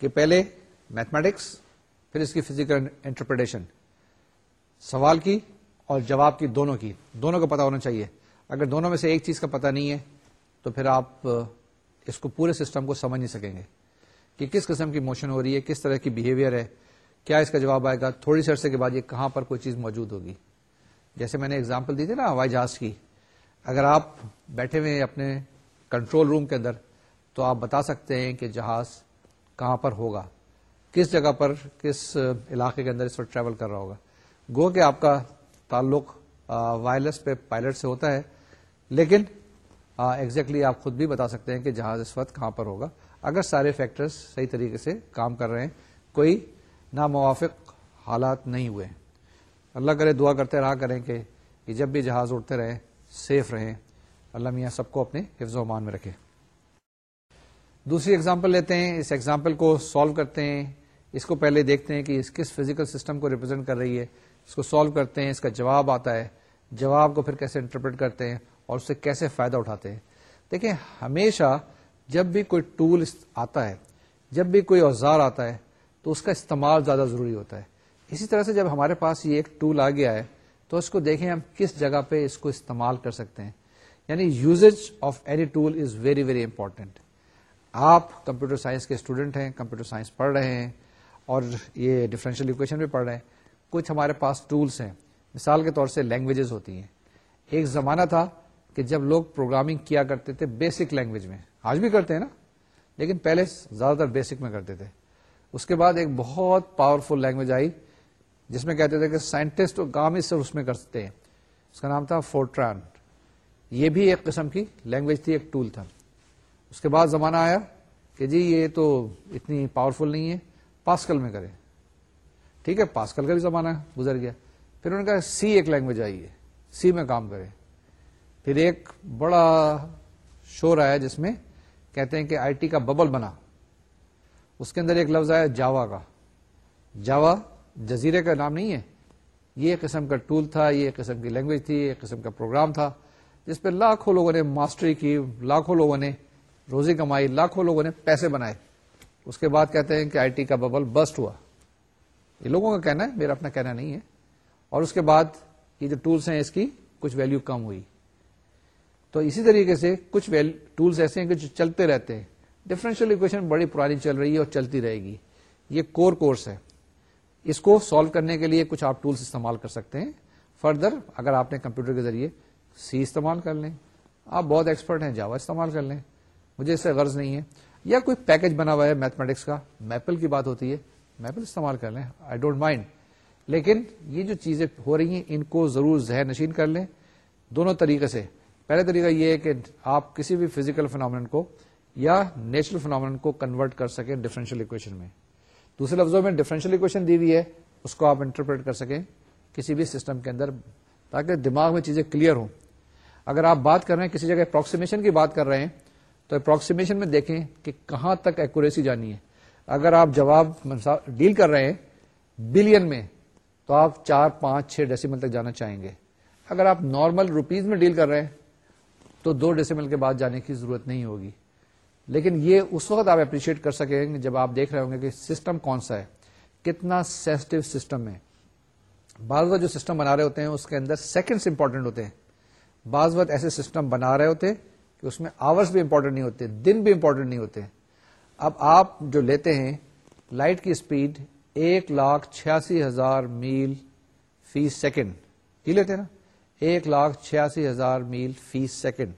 کہ پہلے میتھمیٹکس پھر اس کی فزیکل انٹرپریٹیشن سوال کی اور جواب کی دونوں کی دونوں کا پتا ہونا چاہیے اگر دونوں میں سے ایک چیز کا پتہ نہیں ہے تو پھر آپ اس کو پورے سسٹم کو سمجھ نہیں سکیں گے کہ کس قسم کی موشن ہو رہی ہے کس طرح کی بیہیویئر ہے کیا اس کا جواب آئے گا تھوڑی سی عرصے کے بعد یہ کہاں پر کوئی چیز موجود ہوگی جیسے میں نے اگزامپل دی تھی نا ہوائی جہاز کی اگر آپ بیٹھے ہوئے ہیں اپنے کنٹرول روم کے اندر تو آپ بتا سکتے ہیں کہ جہاز کہاں پر ہوگا کس جگہ پر کس علاقے کے اندر اس وقت ٹریول کر رہا ہوگا گو کہ آپ کا تعلق وائرلیس پہ پائلٹ سے ہوتا ہے لیکن ایگزیکٹلی آپ خود بھی بتا سکتے ہیں کہ جہاز اس وقت کہاں پر ہوگا اگر سارے فیکٹرز صحیح طریقے سے کام کر رہے ہیں کوئی ناموافق حالات نہیں ہوئے اللہ کرے دعا کرتے رہا کریں کہ جب بھی جہاز اڑتے رہیں سیف رہیں اللہ میاں سب کو اپنے حفظ و امان میں رکھے دوسری اگزامپل لیتے ہیں اس ایگزامپل کو سالو کرتے ہیں اس کو پہلے دیکھتے ہیں کہ اس کس فزیکل سسٹم کو ریپرزینٹ کر رہی ہے اس کو سالو کرتے ہیں اس کا جواب آتا ہے جواب کو پھر کیسے انٹرپریٹ کرتے ہیں اور اس سے کیسے فائدہ اٹھاتے ہیں دیکھیں ہمیشہ جب بھی کوئی ٹول آتا ہے جب بھی کوئی اوزار آتا ہے تو اس کا استعمال زیادہ ضروری ہوتا ہے اسی طرح سے جب ہمارے پاس یہ ایک ٹول آ گیا ہے تو اس کو دیکھیں ہم کس جگہ پہ اس کو استعمال کر سکتے ہیں یعنی usage of any tool is very very important آپ کمپیوٹر سائنس کے اسٹوڈنٹ ہیں کمپیوٹر سائنس پڑھ رہے ہیں اور یہ ڈفرینشیل ایکویشن بھی پڑھ رہے ہیں کچھ ہمارے پاس ٹولس ہیں مثال کے طور سے لینگویجز ہوتی ہیں ایک زمانہ تھا کہ جب لوگ پروگرامنگ کیا کرتے تھے بیسک لینگویج میں آج بھی کرتے ہیں نا لیکن پہلے زیادہ تر بیسک میں کرتے تھے اس کے بعد ایک بہت پاورفل لینگویج آئی جس میں کہتے تھے کہ سائنٹسٹ اور کام ہی اس میں کر سکتے ہیں اس کا نام تھا فورٹران یہ بھی ایک قسم کی لینگویج تھی ایک ٹول تھا اس کے بعد زمانہ آیا کہ جی یہ تو اتنی پاورفل نہیں ہے پاسکل میں کریں ٹھیک ہے پاسکل کا بھی زمانہ گزر گیا پھر انہوں نے کہا سی ایک لینگویج آئی ہے سی میں کام کریں پھر ایک بڑا شور آیا جس میں کہتے ہیں کہ آئی ٹی کا ببل بنا اس کے اندر ایک لفظ آیا جاوا کا جاوا جزیرے کا نام نہیں ہے یہ ایک قسم کا ٹول تھا یہ قسم کی لینگویج تھی ایک قسم کا پروگرام تھا جس پہ لاکھوں لوگوں نے ماسٹری کی لاکھوں لوگوں نے روزی کمائی لاکھوں لوگوں نے پیسے بنائے اس کے بعد کہتے ہیں کہ آئی ٹی کا ببل بسٹ ہوا یہ لوگوں کا کہنا ہے میرا اپنا کہنا نہیں ہے اور اس کے بعد یہ جو ٹولس ہیں اس کی کچھ ویلو کم ہوئی تو اسی طریقے سے کچھ ٹولس ایسے ہیں کہ جو چلتے رہتے ہیں ڈفرینشیل اکویشن بڑی پرانی چل رہی ہے اور چلتی رہے گی یہ کور کورس ہے اس کو سالو کرنے کے لیے کچھ آپ ٹولس استعمال کر سکتے ہیں فردر اگر آپ نے کمپیوٹر کے ذریعے سی استعمال کر لیں آپ بہت ایکسپرٹ ہیں جاوا استعمال کر لیں مجھے اس سے غرض نہیں ہے یا کوئی پیکج بنا ہوا ہے میتھمیٹکس کا میپل کی بات ہوتی ہے میپل استعمال کر لیں آئی ڈونٹ مائنڈ لیکن یہ جو چیزیں ہو رہی ہیں ان کو ضرور ذہن نشین کر لیں دونوں طریقے سے پہلا طریقہ یہ ہے کہ آپ کسی بھی فزیکل فنامن کو یا نیچرل فنامن کو کنورٹ کر سکیں ڈفرینشیل اکویشن میں دوسرے لفظوں میں ڈفرینشیل اکویشن دی ہوئی ہے اس کو آپ انٹرپریٹ کر سکیں کسی بھی سسٹم کے اندر تاکہ دماغ میں چیزیں کلیئر ہوں اگر آپ بات کر رہے ہیں کسی جگہ اپروکسیمیشن کی بات کر رہے ہیں تو اپروکسیمیشن میں دیکھیں کہ کہاں تک ایکوریسی جانی ہے اگر آپ جواب ڈیل کر رہے ہیں بلین میں تو آپ چار پانچ چھ ڈیسیمل تک جانا چاہیں گے اگر آپ نارمل روپیز میں ڈیل کر رہے ہیں تو دو ڈیسیمل کے بعد جانے کی ضرورت نہیں ہوگی لیکن یہ اس وقت آپ اپریشیٹ کر سکیں گے جب آپ دیکھ رہے ہوں گے کہ سسٹم کون سا ہے کتنا سینسٹو سسٹم ہے بعض وقت جو سسٹم بنا رہے ہوتے ہیں اس کے اندر سیکنڈس امپورٹنٹ ہوتے ہیں بعض وقت ایسے سسٹم بنا رہے ہوتے ہیں کہ اس میں آورس بھی امپورٹنٹ نہیں ہوتے دن بھی امپورٹنٹ نہیں ہوتے اب آپ جو لیتے ہیں لائٹ کی اسپیڈ ایک لاکھ چھیاسی ہزار میل فی سیکنڈ کی لیتے نا ایک لاکھ چھیاسی ہزار میل فی سیکنڈ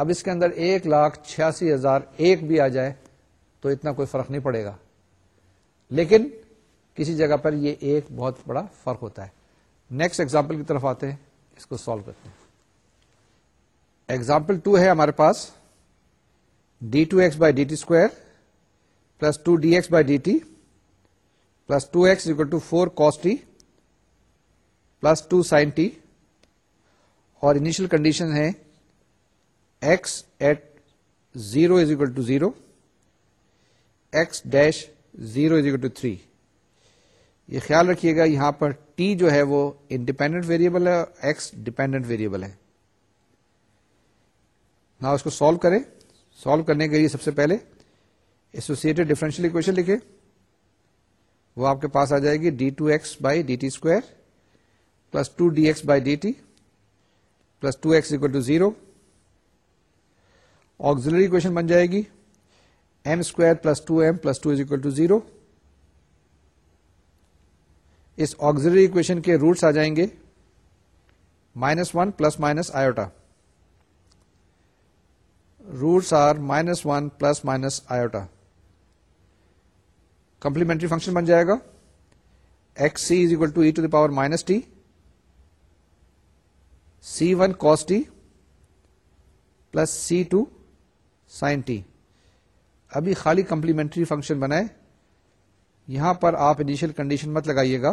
اب اس کے اندر ایک لاکھ چھیاسی ہزار ایک بھی آ جائے تو اتنا کوئی فرق نہیں پڑے گا لیکن کسی جگہ پر یہ ایک بہت بڑا فرق ہوتا ہے نیکسٹ ایگزامپل کی طرف آتے ہیں اس کو سالو کرتے ہیں ایگزامپل ٹو ہے ہمارے پاس D two X by D T square plus two D X by D T plus two X equal to four cos T plus two sine T اور انیشل کنڈیشن ہے X at zero equal to zero X dash zero is equal to three یہ خیال رکھیے گا یہاں پر T جو ہے وہ independent variable ہے اور ایکس ڈیپینڈنٹ ویریبل ہے اس کو سالو کریں سالو کرنے کے لیے سب سے پہلے ایسوسیٹڈ ڈیفرنشیل اکویشن لکھے وہ آپ کے پاس آ جائے گی D two X by D T square plus two D X by D T plus two X equal to zero auxiliary equation بن جائے گی M square plus two M plus two is equal to zero us auxiliary equation کے roots آ جائیں گے minus one plus minus iota roots are minus one plus minus iota complementary function بن جائے گا X C is equal to E to the power minus T C one cos T plus C two sine T ابھی خالی complementary function بنائے یہاں پر آپ initial condition مت لگائیے گا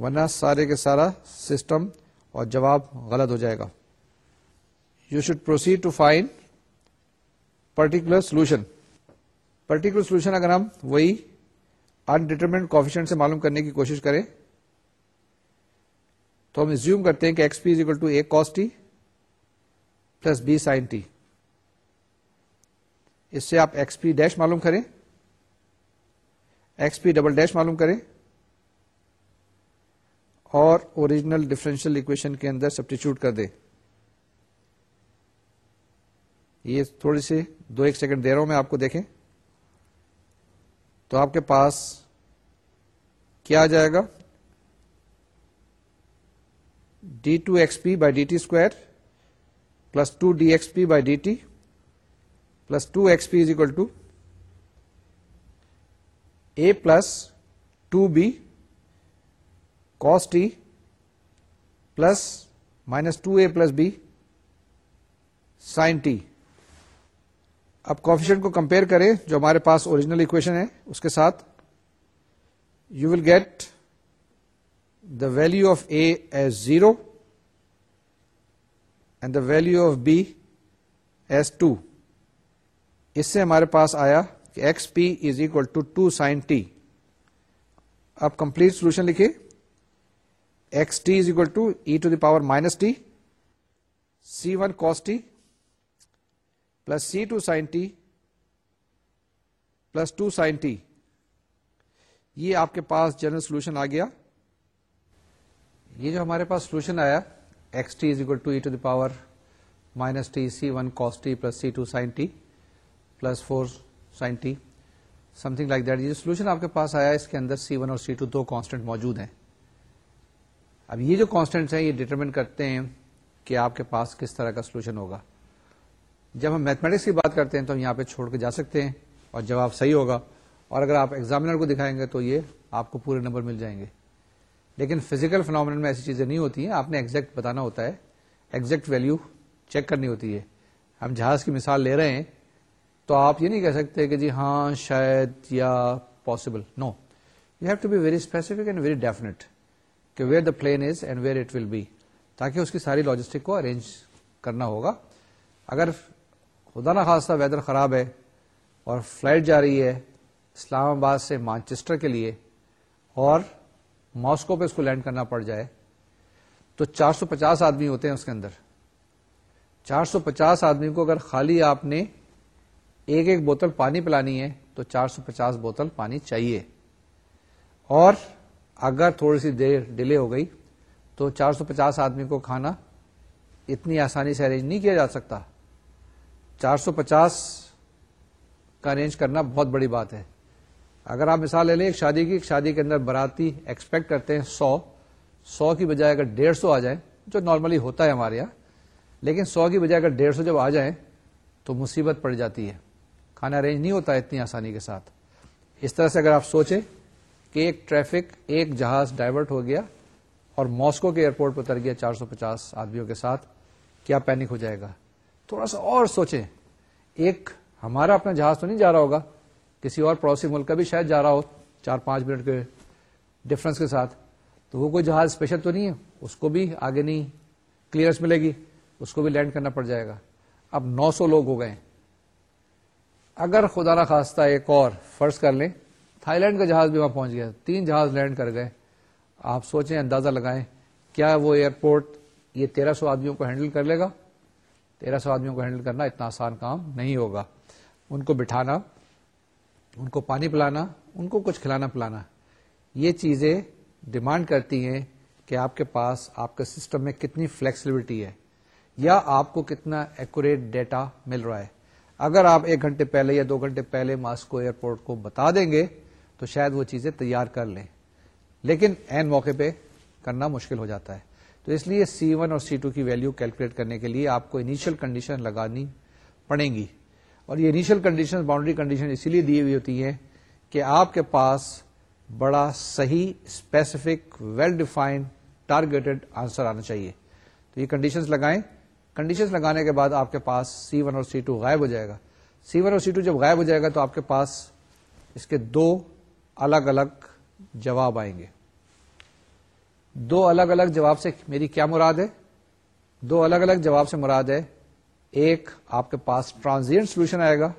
ورنہ سارے کے سارا سسٹم اور جواب غلط ہو جائے گا proceed to find particular solution particular solution اگر ہم وہی انڈیٹرمنٹ کوفیشن سے معلوم کرنے کی کوشش کریں تو ہم زیوم کرتے ہیں کہ X P is equal to A cos T plus B sine T اس سے آپ ایکس پی ڈیش معلوم کریں ایکس پی ڈبل ڈیش معلوم کریں اور اوریجنل ڈفرینشیل اکویشن کے اندر سبٹیچیوٹ کر دیں یہ تھوڑی سی دو ایک سیکنڈ دے رہا ہوں میں آپ کو دیکھیں تو آپ کے پاس کیا آ جائے گا D two X P by D T square plus two D X P by D T plus two X P is equal to A plus two B cos T plus minus two A plus B sine T اب coefficient کو compare کریں جو ہمارے پاس original equation ہے اس کے ساتھ you will get the value of A as zero and the value of B as two اس سے ہمارے پاس آیا کہ X P is equal to two sine T اب کمپلیٹ سولوشن لکھے X T is equal to E to the power minus T C one cos T plus C two sine T plus two sine T یہ آپ کے پاس general solution آ گیا یہ جو ہمارے پاس سولوشن آیا X T is equal to E to power minus T C one cos T plus C two sine T plus four sine T something like that یہ سولوشن آپ کے پاس آیا اس کے اندر سی ون اور سی ٹو دو کانسٹینٹ موجود ہیں اب یہ جو کانسٹینٹ ہیں یہ ڈیٹرمنٹ کرتے ہیں کہ آپ کے پاس کس طرح کا سولوشن ہوگا جب ہم میتھمیٹکس کی بات کرتے ہیں تو ہم یہاں پہ چھوڑ کے جا سکتے ہیں اور جواب صحیح ہوگا اور اگر آپ ایگزامنر کو دکھائیں گے تو یہ آپ کو پورے نمبر مل جائیں گے لیکن فزیکل فنامن میں ایسی چیزیں نہیں ہوتی ہیں آپ نے ایگزیکٹ بتانا ہوتا ہے ایگزیکٹ ویلو چیک کرنی ہوتی ہے ہم جہاز کی مثال لے رہے ہیں تو آپ یہ نہیں کہہ سکتے کہ جی ہاں شاید یا possible no you have to be very specific and very definite کہ where the plane is and where it will be تاکہ اس کی ساری لاجسٹک کو ارینج کرنا ہوگا اگر خدا نا خاصہ ویدر خراب ہے اور فلائٹ جا رہی ہے اسلام آباد سے مانچسٹر کے لیے اور ماسکو پہ اس کو لینڈ کرنا پڑ جائے تو چار سو پچاس آدمی ہوتے ہیں اس کے اندر چار سو پچاس آدمی کو اگر خالی آپ نے ایک ایک بوتل پانی پلانی ہے تو چار سو پچاس بوتل پانی چاہیے اور اگر تھوڑی سی دیر ڈیلے ہو گئی تو چار سو پچاس آدمی کو کھانا اتنی آسانی سے ارینج نہیں کیا جا سکتا چار سو پچاس کا ارینج کرنا بہت بڑی بات ہے اگر آپ مثال لے لیں ایک شادی کی ایک شادی کے اندر باراتی ایکسپیکٹ کرتے ہیں سو سو کی بجائے اگر ڈیڑھ سو آ جائیں جو نارملی ہوتا ہے ہمارے یہاں لیکن سو کی بجائے اگر ڈیڑھ سو جب آ جائیں تو مصیبت پڑ جاتی ہے کھانا ارینج نہیں ہوتا اتنی آسانی کے ساتھ اس طرح سے اگر آپ سوچیں کہ ایک ٹریفک ایک جہاز ڈائیورٹ ہو گیا اور ماسکو کے ایئرپورٹ پر اتر گیا چار سو پچاس آدمیوں کے ساتھ کیا پینک ہو جائے گا تھوڑا سا اور سوچیں ایک ہمارا اپنا جہاز تو نہیں جا رہا ہوگا کسی اور پڑوسی ملک کا بھی شاید جا رہا ہو چار پانچ منٹ کے ڈفرنس کے ساتھ تو وہ کوئی جہاز اسپیشل تو نہیں ہے اس کو بھی آگے نہیں کلیئرس ملے گی اس کو بھی لینڈ کرنا پڑ جائے گا اب نو سو لوگ ہو گئے اگر خدا خواستہ ایک اور فرض کر لیں تھائی لینڈ کا جہاز بھی وہاں پہنچ گیا تین جہاز لینڈ کر گئے آپ سوچیں اندازہ لگائیں کیا وہ ایئرپورٹ یہ تیرہ سو آدمیوں کو ہینڈل کر لے گا تیرہ سو آدمیوں کو ہینڈل کرنا اتنا آسان کام نہیں ہوگا ان کو بٹھانا ان کو پانی پلانا ان کو کچھ کھلانا پلانا یہ چیزیں ڈیمانڈ کرتی ہیں کہ آپ کے پاس آپ کے سسٹم میں کتنی فلیکسیبلٹی ہے یا آپ کو کتنا ایکوریٹ ڈیٹا مل رہا ہے اگر آپ ایک گھنٹے پہلے یا دو گھنٹے پہلے ماسکو ایئرپورٹ کو بتا دیں گے تو شاید وہ چیزیں تیار کر لیں لیکن این موقع پہ کرنا مشکل ہو جاتا ہے تو اس لیے سی ون اور سی ٹو کی ویلو کیلکولیٹ کرنے کے لیے آپ کو انیشیل کنڈیشن لگانی پڑے گی اور یہ انیشیل کنڈیشن باؤنڈری کنڈیشن اسی لیے دی ہوئی ہوتی ہے کہ آپ کے پاس بڑا صحیح specific well defined targeted answer آنا چاہیے تو یہ کنڈیشنز لگائیں کنڈیشن لگانے کے بعد آپ کے پاس سی ون اور سی ٹو غائب ہو جائے گا سی ون اور سی ٹو جب غائب ہو جائے گا تو آپ کے پاس اس کے دو الگ الگ جواب آئیں گے دو الگ الگ جواب سے میری کیا مراد ہے دو الگ الگ جواب سے مراد ہے ایک آپ کے پاس ٹرانزینٹ سولوشن آئے گا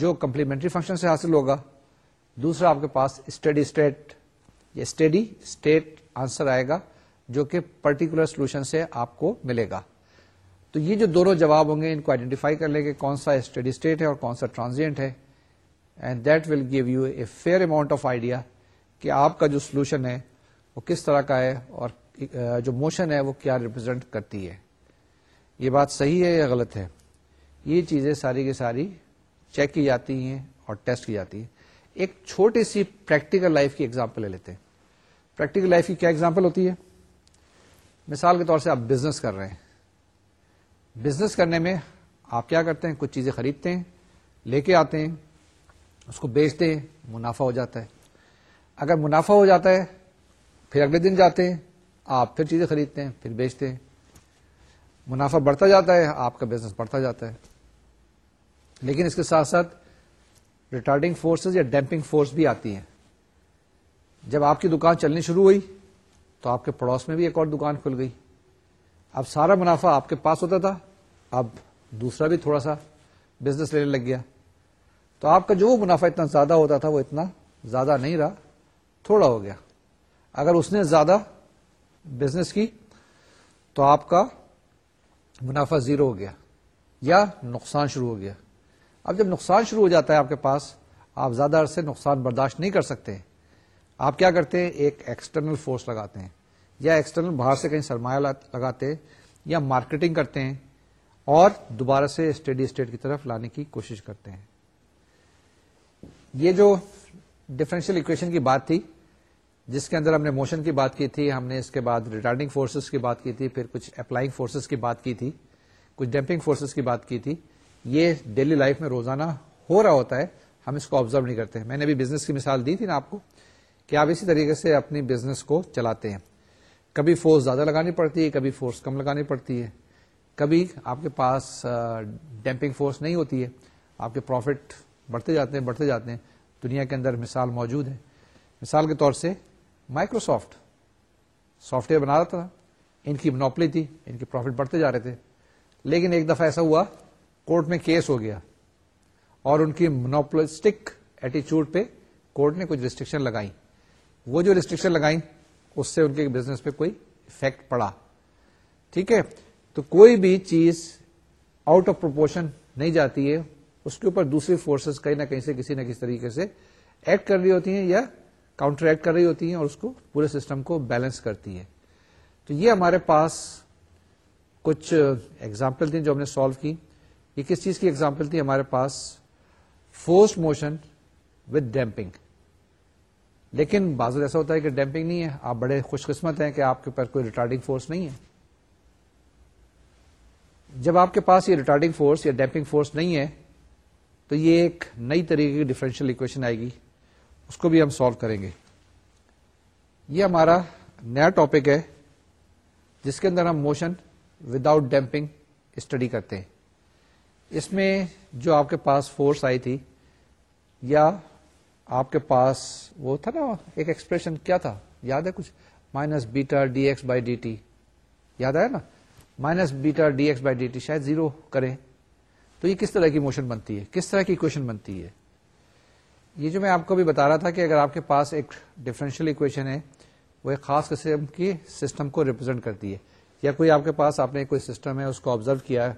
جو کمپلیمنٹری فنکشن سے حاصل ہوگا دوسرا آپ کے پاس اسٹڈی اسٹیٹ یا اسٹڈی اسٹیٹ آنسر آئے گا جو کہ پرٹیکولر سولوشن سے آپ کو ملے گا تو یہ جو دونوں جواب ہوں گے ان کو آئیڈینٹیفائی کر لیں گے کون سا اسٹڈی اسٹیٹ ہے اور کون سا ٹرانزینٹ ہے and that will give you a fair amount of idea کہ آپ کا جو سولوشن ہے وہ کس طرح کا ہے اور جو موشن ہے وہ کیا ریپرزینٹ کرتی ہے یہ بات صحیح ہے یا غلط ہے یہ چیزیں ساری کی ساری چیک کی جاتی ہیں اور ٹیسٹ کی جاتی ہیں ایک چھوٹی سی پریکٹیکل لائف کی ایگزامپل لے لیتے ہیں پریکٹیکل لائف کی کیا ایگزامپل ہوتی ہے مثال کے طور سے آپ بزنس کر رہے ہیں بزنس کرنے میں آپ کیا کرتے ہیں کچھ چیزیں خریدتے ہیں لے کے آتے ہیں اس کو بیچتے ہیں منافع ہو جاتا ہے اگر منافع ہو جاتا ہے پھر اگلے دن جاتے ہیں آپ پھر چیزیں خریدتے ہیں پھر بیچتے ہیں منافع بڑھتا جاتا ہے آپ کا بزنس بڑھتا جاتا ہے لیکن اس کے ساتھ ساتھ ریٹارڈنگ فورسز یا ڈیمپنگ فورس بھی آتی ہیں جب آپ کی دکان چلنی شروع ہوئی تو آپ کے پڑوس میں بھی ایک اور دکان کھل گئی اب سارا منافع آپ کے پاس ہوتا تھا اب دوسرا بھی تھوڑا سا بزنس لینے لگ گیا تو آپ کا جو منافع اتنا زیادہ ہوتا تھا وہ اتنا زیادہ نہیں رہا تھوڑا ہو گیا اگر اس نے زیادہ بزنس کی تو آپ کا منافع زیرو ہو گیا یا نقصان شروع ہو گیا اب جب نقصان شروع ہو جاتا ہے آپ کے پاس آپ زیادہ عرصے نقصان برداشت نہیں کر سکتے آپ کیا کرتے ہیں ایک ایکسٹرنل فورس لگاتے ہیں یا ایکسٹرنل باہر سے کہیں سرمایہ لگاتے ہیں یا مارکیٹنگ کرتے ہیں اور دوبارہ سے اسٹڈی اسٹیٹ کی طرف لانے کی کوشش کرتے ہیں یہ جو ڈفرینشیل اکویشن کی بات تھی جس کے اندر ہم نے موشن کی بات کی تھی ہم نے اس کے بعد ریٹارڈنگ فورسز کی بات کی تھی پھر کچھ اپلائنگ فورسز کی بات کی تھی کچھ ڈمپنگ فورسز کی بات کی تھی یہ ڈیلی لائف میں روزانہ ہو رہا ہوتا ہے ہم اس کو آبزرو نہیں کرتے ہیں میں نے ابھی بزنس کی مثال دی تھی نا آپ کو کہ آپ اسی طریقے سے اپنی بزنس کو چلاتے ہیں کبھی فورس زیادہ لگانی پڑتی ہے کبھی فورس کم لگانی پڑتی ہے کبھی آپ کے پاس ڈمپنگ فورس نہیں ہوتی ہے آپ کے پروفٹ بڑھتے جاتے ہیں بڑھتے جاتے ہیں دنیا کے اندر مثال موجود ہے مثال کے طور سے مائکروسافٹ سافٹ ویئر بنا رہا تھا ان کی منوپلی تھی ان کے پروفٹ بڑھتے جا رہے تھے لیکن ایک دفعہ ایسا ہوا کورٹ میں کیس ہو گیا اور ان کی منوپلسٹک ایٹیچیوڈ پہ کورٹ نے کچھ ریسٹرکشن لگائی وہ جو ریسٹرکشن لگائی اس سے ان کے بزنس پہ کوئی افیکٹ پڑا ٹھیک ہے تو کوئی بھی چیز آؤٹ آف پروپورشن نہیں جاتی ہے اس کے اوپر دوسری فورسز کہیں نہ کہیں سے کسی نہ کسی طریقے سے ایکٹ کر رہی ہوتی ہیں یا ایکٹ کر رہی ہوتی ہیں اور اس کو پورے سسٹم کو بیلنس کرتی ہے تو یہ ہمارے پاس کچھ ایگزامپل تھیں جو ہم نے سالو کی یہ کس چیز کی ایگزامپل تھی ہمارے پاس فورس موشن وتھ ڈیمپنگ لیکن بازو ایسا ہوتا ہے کہ ڈیمپنگ نہیں ہے آپ بڑے خوش قسمت ہیں کہ آپ کے پاس کوئی ریٹارڈنگ فورس نہیں ہے جب آپ کے پاس یہ ریٹارڈنگ فورس یا ڈیمپنگ فورس نہیں ہے تو یہ ایک نئی طریقے کی ڈفرینشیل اکویشن آئے گی اس کو بھی ہم سالو کریں گے یہ ہمارا نیا ٹاپک ہے جس کے اندر ہم موشن وداؤٹ ڈیمپنگ اسٹڈی کرتے ہیں اس میں جو آپ کے پاس فورس آئی تھی یا آپ کے پاس وہ تھا نا ایک ایکسپریشن کیا تھا یاد ہے کچھ minus beta D X by D T یاد آیا نا minus beta D X by D T شاید زیرو کریں تو یہ کس طرح کی موشن بنتی ہے کس طرح کی کوشن بنتی ہے یہ جو میں آپ کو بھی بتا رہا تھا کہ اگر آپ کے پاس ایک ڈفرینشیل اکویشن ہے وہ ایک خاص قسم کی سسٹم کو ریپرزینٹ کرتی ہے یا کوئی آپ کے پاس آپ نے کوئی سسٹم ہے اس کو آبزرو کیا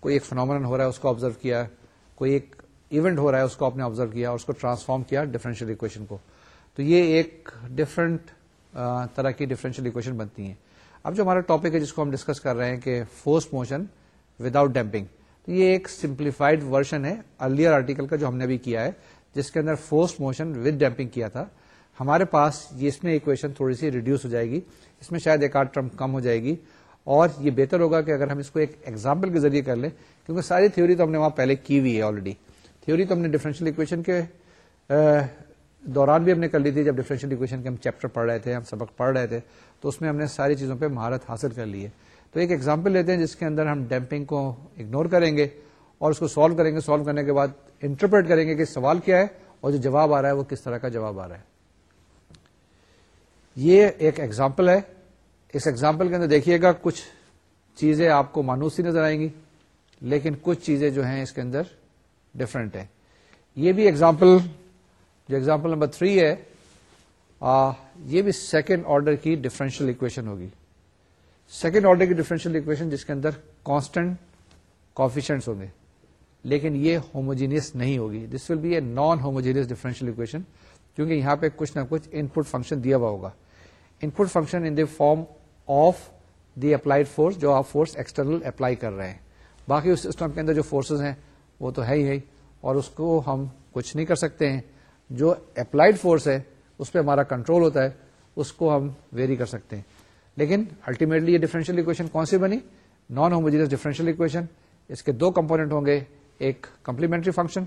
کوئی ایک فنومن ہو رہا ہے اس کو آبزرو کیا کوئی ایک ایونٹ ہو رہا ہے اس کو آپ نے آبزرو کیا اور اس کو ٹرانسفارم کیا ڈفرینشیل اکویشن کو تو یہ ایک ڈفرینٹ طرح کی ڈفرینشیل اکویشن بنتی ہیں اب جو ہمارا ٹاپک ہے جس کو ہم ڈسکس کر رہے ہیں کہ فورس موشن وداؤٹ ڈیمپنگ تو یہ ایک سمپلیفائڈ ورژن ہے ارلیئر آرٹیکل کا جو ہم نے بھی کیا ہے جس کے اندر فورس موشن ود ڈیمپنگ کیا تھا ہمارے پاس یہ اس میں ایکویشن تھوڑی سی ریڈیوس ہو جائے گی اس میں شاید ایک آٹھ ٹرم کم ہو جائے گی اور یہ بہتر ہوگا کہ اگر ہم اس کو ایک ایگزامپل کے ذریعے کر لیں کیونکہ ساری تھیوری تو ہم نے وہاں پہلے کی ہوئی ہے آلریڈی تھیوری تو ہم نے ڈیفرنشیل اکویشن کے دوران بھی ہم نے کر لی تھی جب ڈیفرنشیل اکویشن کے ہم چیپٹر پڑھ رہے تھے ہم سبق پڑھ رہے تھے تو اس میں ہم نے ساری چیزوں پہ مہارت حاصل کر لی ہے تو ایک ایگزامپل لیتے ہیں جس کے اندر ہم ڈیمپنگ کو اگنور کریں گے اور اس کو سالو کریں گے سالو کرنے کے بعد انٹرپریٹ کریں گے کہ سوال کیا ہے اور جو جواب آ رہا ہے وہ کس طرح کا جواب آ رہا ہے یہ ایک ایگزامپل ہے اس ایگزامپل کے اندر دیکھیے گا کچھ چیزیں آپ کو مانوسی نظر آئیں گی لیکن کچھ چیزیں جو ہیں اس کے اندر ڈفرینٹ ہیں یہ بھی ایگزامپل جو ایگزامپل نمبر تھری ہے آ, یہ بھی سیکنڈ آرڈر کی ڈفرینشیل اکویشن ہوگی سیکنڈ آرڈر کی ڈفرینشیل اکویشن جس کے اندر کانسٹنٹ کافیشنس ہوں گے لیکن یہ ہوموجینس نہیں ہوگی this will be a non homogeneous differential equation کیونکہ یہاں پہ کچھ نہ کچھ ان پٹ فنکشن دیا ہوا ہوگا input function in the form of the applied force جو آپ فورس ایکسٹرنل اپلائی کر رہے ہیں باقی اس سسٹم کے اندر جو فورسز ہیں وہ تو ہے ہی ہے اور اس کو ہم کچھ نہیں کر سکتے ہیں جو اپلائڈ فورس ہے اس پہ ہمارا کنٹرول ہوتا ہے اس کو ہم ویری کر سکتے ہیں لیکن الٹیمیٹلی یہ ڈیفرنشیل اکویشن کون سی بنی نان ہوموجینس ڈیفرنشیل اکویشن اس کے دو کمپونیٹ ہوں گے ایک کمپلیمنٹری فنکشن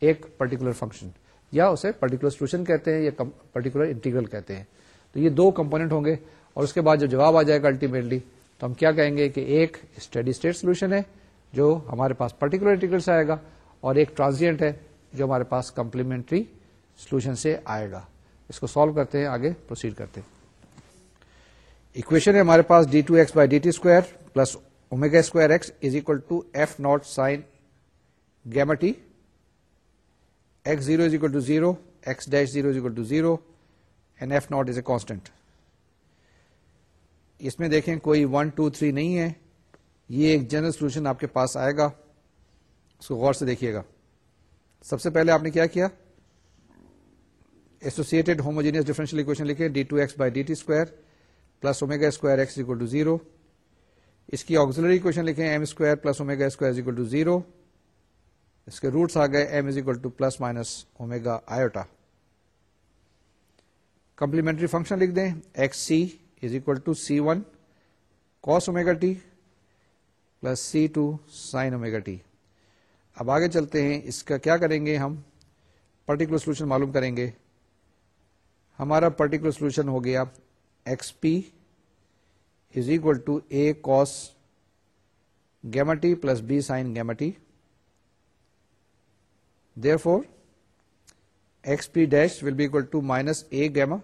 ایک پرٹیکولر فنکشن یا اسے پرٹیکولر سولوشن کہتے ہیں یا پرٹیکولر انٹیگرل کہتے ہیں تو یہ دو کمپونیٹ ہوں گے اور اس کے بعد جواب آ جائے گا الٹیمیٹلی تو ہم کیا کہیں گے کہ ایک اسٹڈی اسٹیٹ سولوشن ہے جو ہمارے پاس پرٹیکولر انٹیگرل سے آئے گا اور ایک ٹرانزینٹ ہے جو ہمارے پاس کمپلیمنٹری سولوشن سے آئے گا اس کو سالو کرتے ہیں آگے پروسیڈ کرتے ہیں اکویشن ہے ہمارے پاس D two X by D T square plus omega square X is equal to F not sine gamma T X zero is equal to zero X dash zero is equal to zero and F not is a constant اس میں دیکھیں کوئی one two three نہیں ہے یہ ایک general solution آپ کے پاس آئے گا اس کو غور سے دیکھیے گا سب سے پہلے آپ نے کیا کیا ہوموجینس ڈیفرنشیل اکویشن لکھے D two X by D T square plus omega square X equal to zero اس کی auxiliary equation M square square plus omega equal to zero اس کے روٹس آ گئے M is equal to plus minus omega iota complementary function لکھ دیں X C is equal to C one cos omega T plus C two sine omega T اب آگے چلتے ہیں اس کا کیا کریں گے ہم پرٹیکولر سولوشن معلوم کریں گے ہمارا پرٹیکولر سولوشن ہو گیا X P is equal to A cos gamma T plus B sine gamma T for S P dash will be to minus A gamma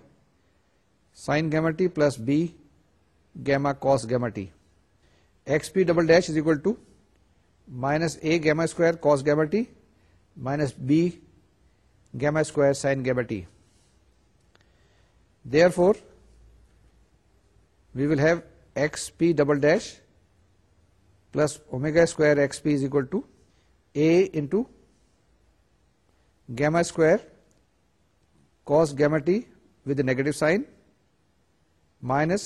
sine gamma T plus B gamma cos gamma T S P double dashed to minus A gamma square cos gamma T minus B gamma square sine gamma T دور we will have S P double dash plus omega square X to A in gamma square cos gamma T with negative sine minus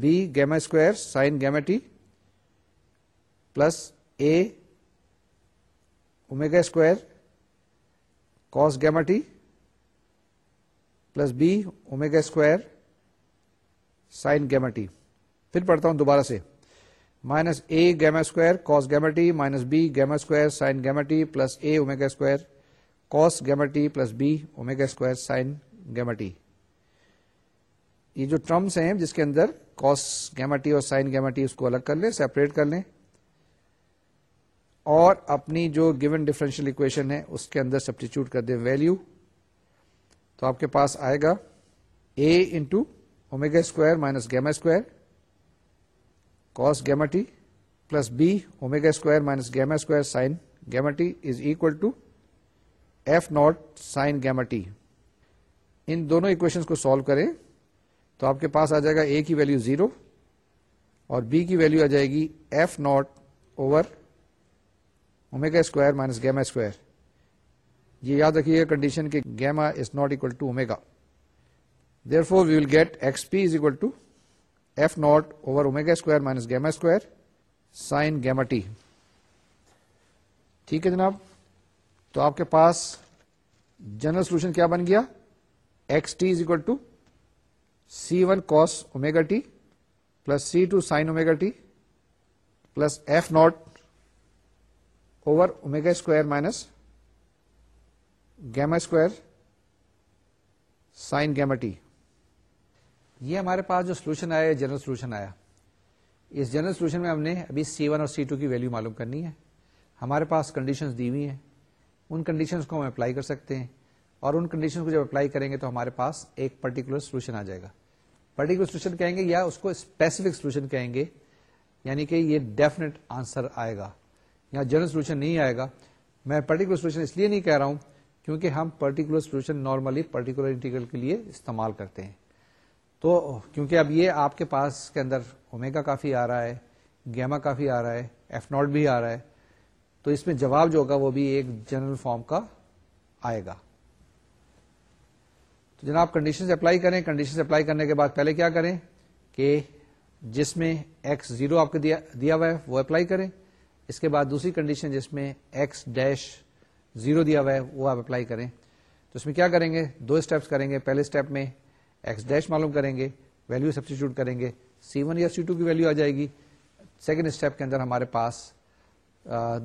B gamma square sine gamma T plus A omega square cos gamma T plus B omega square sine gamma T پھر پڑھتا ہوں دوبارہ سے minus A gamma square cos gamma t minus B gamma square sine T plus A omega square cos gamma t plus B omega square sine T یہ جو terms ہیں جس کے اندر کوس ٹی اور سائن ٹی اس کو الگ کر لیں سیپریٹ کر لیں اور اپنی جو گیون ڈیفرنشیل اکویشن ہے اس کے اندر سبسٹیچیوٹ کر دیں ویلو تو آپ کے پاس آئے گا A into omega square minus gamma square gamma gamma T plus B omega square minus gamma square sine t is equal to F naught sine gamma T ان دونوں اکویشنس کو سالو کریں تو آپ کے پاس آ جائے گا اے کی ویلیو زیرو اور بی کی ویلیو آ جائے گی F naught over omega square minus gamma square یہ یاد رکھیے گا کنڈیشن کہ gamma is not equal to omega therefore we will get X P is equal to F naught over omega square minus gamma square sine gamma T ٹھیک ہے جناب تو آپ کے پاس جنرل سولوشن کیا بن گیا X T is equal to C one cos omega T plus C two sine omega T plus F naught over omega square minus gamma square sine gamma T یہ ہمارے پاس جو سولوشن آیا ہے general solution آیا اس general solution میں ہم نے ابھی سی ون اور سی ٹو کی ویلیو معلوم کرنی ہے ہمارے پاس کنڈیشنز دی ہوئی ہیں ان کنڈیشنز کو ہم اپلائی کر سکتے ہیں اور ان کنڈیشن کو جب اپلائی کریں گے تو ہمارے پاس ایک پرٹیکولر سولوشن آ جائے گا پرٹیکولر سولوشن کہیں گے یا اس کو اسپیسیفک سولوشن کہیں گے یعنی کہ یہ ڈیفینیٹ آنسر آئے گا یا جنرل سولوشن نہیں آئے گا میں پرٹیکولر سولوشن اس لیے نہیں کہہ رہا ہوں کیونکہ ہم particular solution normally particular integral کے لیے استعمال کرتے ہیں تو کیونکہ اب یہ آپ کے پاس کے اندر اومیگا کافی آ رہا ہے گیما کافی آ رہا ہے ایف ناٹ بھی آ رہا ہے تو اس میں جواب جو ہوگا وہ بھی ایک جنرل فارم کا آئے گا تو جناب کنڈیشن اپلائی کریں کنڈیشن اپلائی کرنے کے بعد پہلے کیا کریں کہ جس میں ایکس زیرو آپ کو دیا ہوا ہے وہ اپلائی کریں اس کے بعد دوسری کنڈیشن جس میں ایکس ڈیش زیرو دیا ہوا ہے وہ آپ اپلائی کریں تو اس میں کیا کریں گے دو اسٹیپس کریں گے پہلے اسٹیپ میں ایکس ڈیش معلوم کریں گے ویلو سبسٹیچیوٹ کریں گے سی ون یا سی ٹو کی ویلو آ جائے گی سیکنڈ اسٹیپ کے اندر ہمارے پاس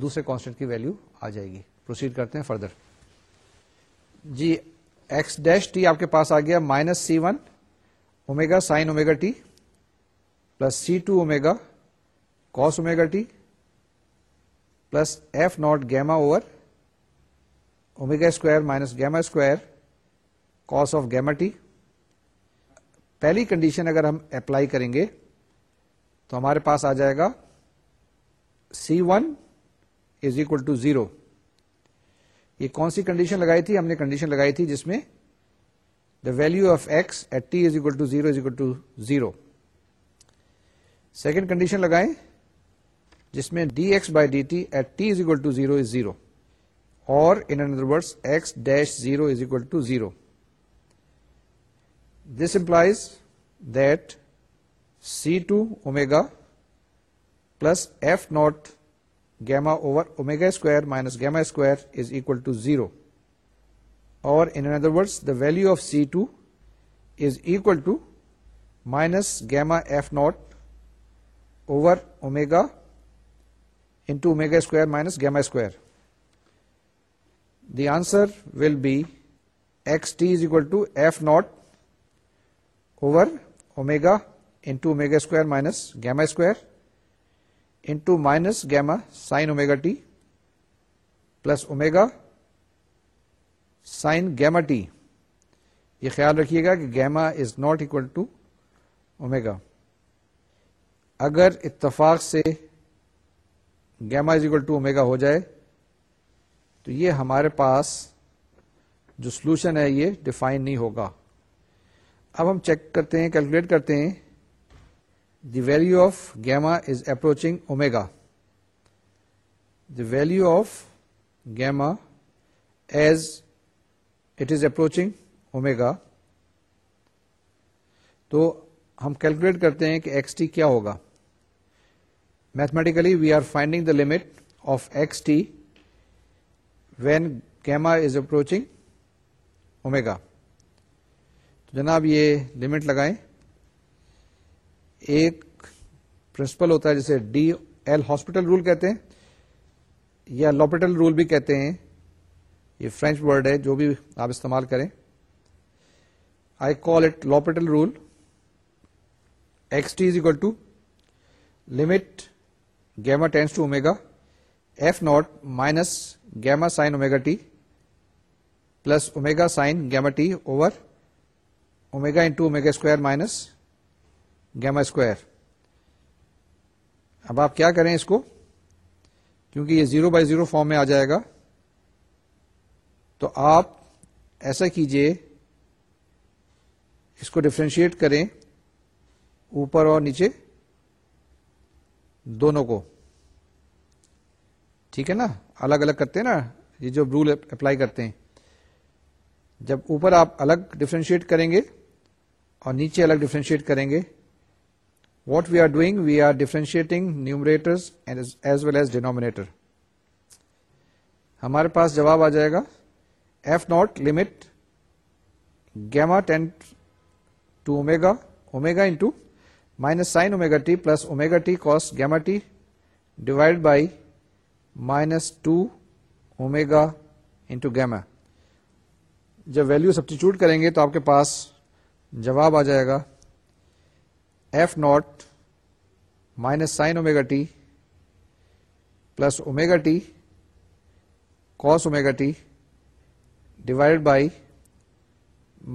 دوسرے کانسٹنٹ کی ویلو آ جائے گی پروسیڈ کرتے ہیں فردر جی ایکس ڈیش ٹی آپ کے پاس آ گیا minus C one omega sine omega T plus C two omega cos omega T plus F naught gamma over omega square minus gamma square cos of gamma T پہلی condition اگر ہم apply کریں گے تو ہمارے پاس آ جائے گا C one is equal to zero یہ کون سی کنڈیشن لگائی تھی ہم نے کنڈیشن لگائی تھی جس میں the value of X at T is equal to zero is equal to zero second condition لگائیں جس میں D X by D T at T is equal to zero is zero اور in other word X dash zero is equal to zero This implies that C2 omega plus F naught gamma over omega square minus gamma square is equal to 0, or in other words the value of C2 is equal to minus gamma F naught over omega into omega square minus gamma square. The answer will be xt is equal to F naught over omega into omega square minus gamma square into minus gamma sine omega T plus omega sine gamma T یہ خیال رکھیے گا کہ gamma is not equal to omega اگر اتفاق سے gamma is equal to omega ہو جائے تو یہ ہمارے پاس جو سلوشن ہے یہ ڈیفائن نہیں ہوگا اب ہم چیک کرتے ہیں کیلکولیٹ کرتے ہیں the value of gamma is approaching omega the value of gamma as it is approaching omega تو ہم کیلکولیٹ کرتے ہیں کہ ایکس ٹی کیا ہوگا mathematically we are finding the limit of X T when gamma is approaching omega جناب یہ limit لگائیں ایک پرنسپل ہوتا ہے جسے ڈی ایل ہاسپٹل رول کہتے ہیں یا لوپٹل رول بھی کہتے ہیں یہ فرینچ ورڈ ہے جو بھی آپ استعمال کریں I call it L'Hopital rule X T is equal to limit gamma tends to omega F naught minus gamma sine omega T plus omega sine gamma T over omega into omega square minus gamma square اب آپ کیا کریں اس کو کیونکہ یہ zero by zero form میں آ جائے گا تو آپ ایسا کیجئے اس کو ڈفرینشیٹ کریں اوپر اور نیچے دونوں کو ٹھیک ہے نا الگ الگ کرتے ہیں نا یہ جو رول اپلائی کرتے ہیں جب اوپر آپ الگ ڈفرینشیٹ کریں گے اور نیچے الگ ڈیفرینشیٹ کریں گے what we are doing we are differentiating numerator as well as denominator ہمارے پاس جواب آ جائے گا F naught limit gamma tends to omega omega into minus sine omega T plus omega T cos gamma T divide by minus two omega into gamma جب value substitute کریں گے تو آپ کے پاس جواب آ جائے گا F naught minus sine omega T plus omega T cos omega T divide by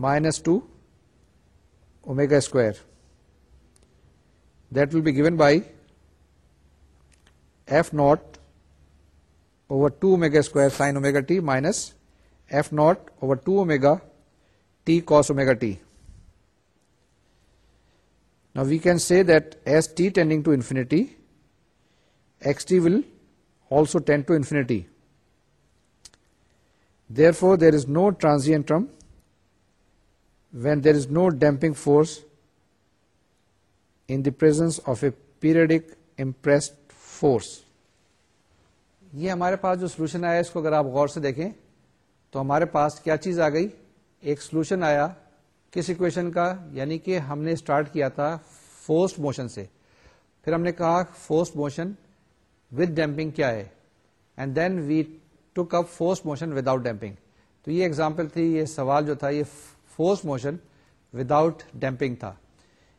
minus two omega square that will be given by F naught over two omega square sine omega T minus F naught over two omega T cos omega T we can see that tending T as T will also tend to infinity therefore there is no term when there is no damping force in the presence of a periodic impressed force یہ ہمارے پاس جو solution آیا اس کو اگر آپ غور سے دیکھیں تو ہمارے پاس کیا چیز آ گئی ایک سولوشن آیا کس اکویشن کا یعنی کہ ہم نے اسٹارٹ کیا تھا فورسڈ موشن سے پھر ہم نے کہا فورسٹ موشن ود ڈیمپنگ کیا ہے and then we took up force motion without damping تو یہ اگزامپل تھی یہ سوال جو تھا یہ فورس موشن وداؤٹ ڈیمپنگ تھا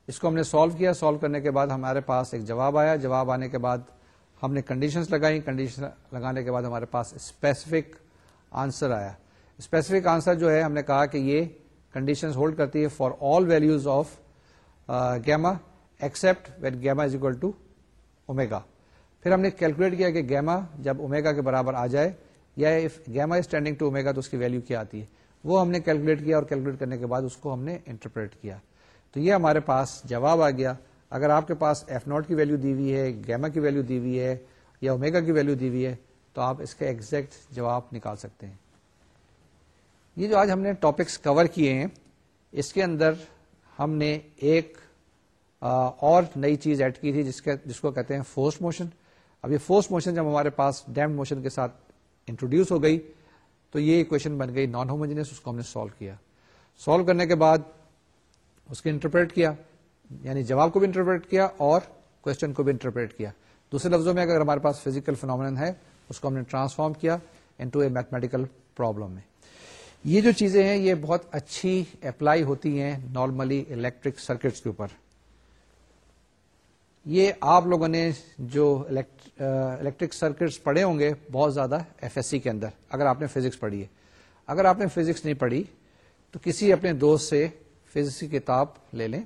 اس کو ہم نے سالو کیا سالو کرنے کے بعد ہمارے پاس ایک جواب آیا جواب آنے کے بعد ہم نے کنڈیشنز لگائی کنڈیشن لگانے کے بعد ہمارے پاس اسپیسیفک آنسر آیا اسپیسیفک آنسر جو ہے ہم نے کہا کہ یہ کنڈیشن ہولڈ کرتی ہے for all values of gamma except what gamma is equal to omega پھر ہم نے کیلکولیٹ کیا کہ گیما جب اومیگا کے برابر آ جائے یا if gamma standing to omega تو اس کی ویلو کیا آتی ہے وہ ہم نے کیلکولیٹ کیا اور کیلکولیٹ کرنے کے بعد اس کو ہم نے انٹرپریٹ کیا تو یہ ہمارے پاس جواب آ گیا اگر آپ کے پاس ایف ناٹ کی ویلو دی ہوئی ہے گیما کی ویلو دی ہوئی ہے یا اومیگا کی ویلو دی ہوئی ہے تو آپ اس کا ایگزیکٹ جواب نکال سکتے ہیں یہ جو آج ہم نے ٹاپکس کور کیے ہیں اس کے اندر ہم نے ایک اور نئی چیز ایڈ کی تھی جس جس کو کہتے ہیں فورس موشن اب یہ فورس موشن جب ہمارے پاس ڈیم موشن کے ساتھ انٹروڈیوس ہو گئی تو یہ ایکویشن بن گئی نان ہومجینس اس کو ہم نے سالو کیا سالو کرنے کے بعد اس کے انٹرپریٹ کیا یعنی جواب کو بھی انٹرپریٹ کیا اور کوشچن کو بھی انٹرپریٹ کیا دوسرے لفظوں میں اگر ہمارے پاس فزیکل فنام ہے اس کو ہم نے ٹرانسفارم کیا انٹو اے میتھمیٹیکل پرابلم میں یہ جو چیزیں ہیں یہ بہت اچھی اپلائی ہوتی ہیں نارملی الیکٹرک سرکٹس کے اوپر یہ آپ لوگوں نے جو الیکٹرک سرکٹس پڑھے ہوں گے بہت زیادہ ایف ایس سی کے اندر اگر آپ نے فزکس پڑھی ہے اگر آپ نے فزکس نہیں پڑھی تو کسی اپنے دوست سے فزکس کی کتاب لے لیں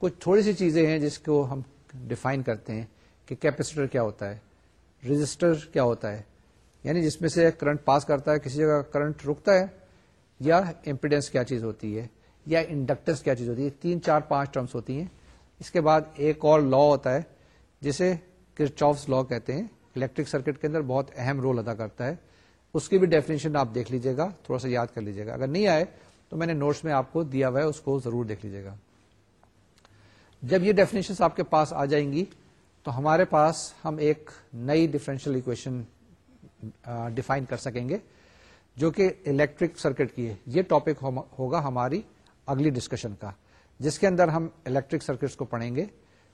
کچھ تھوڑی سی چیزیں ہیں جس کو ہم ڈیفائن کرتے ہیں کہ کیپیسیٹر کیا ہوتا ہے رجسٹر کیا ہوتا ہے یعنی جس میں سے کرنٹ پاس کرتا ہے کسی جگہ کرنٹ رکتا ہے یا امپیڈنس کیا چیز ہوتی ہے یا انڈکٹنس کیا چیز ہوتی ہے تین چار پانچ ٹرمس ہوتی ہیں اس کے بعد ایک اور لا ہوتا ہے جسے کرچوفس لا کہتے ہیں الیکٹرک سرکٹ کے اندر بہت اہم رول ادا کرتا ہے اس کی بھی ڈیفینیشن آپ دیکھ لیجیے گا تھوڑا سا یاد کر لیجیے گا اگر نہیں آئے تو میں نے نوٹس میں آپ کو دیا ہوا ہے اس کو ضرور دیکھ لیجیے گا جب یہ ڈیفینیشن آپ کے پاس آ جائیں گی تو ہمارے پاس ہم ایک نئی ڈیفرینشیل اکویشن ڈیفائن کر سکیں گے جو کہ الیکٹرک سرکٹ کی ہے یہ ٹاپک ہوگا ہماری اگلی ڈسکشن کا جس کے اندر ہم الیکٹرک سرکٹس کو پڑھیں گے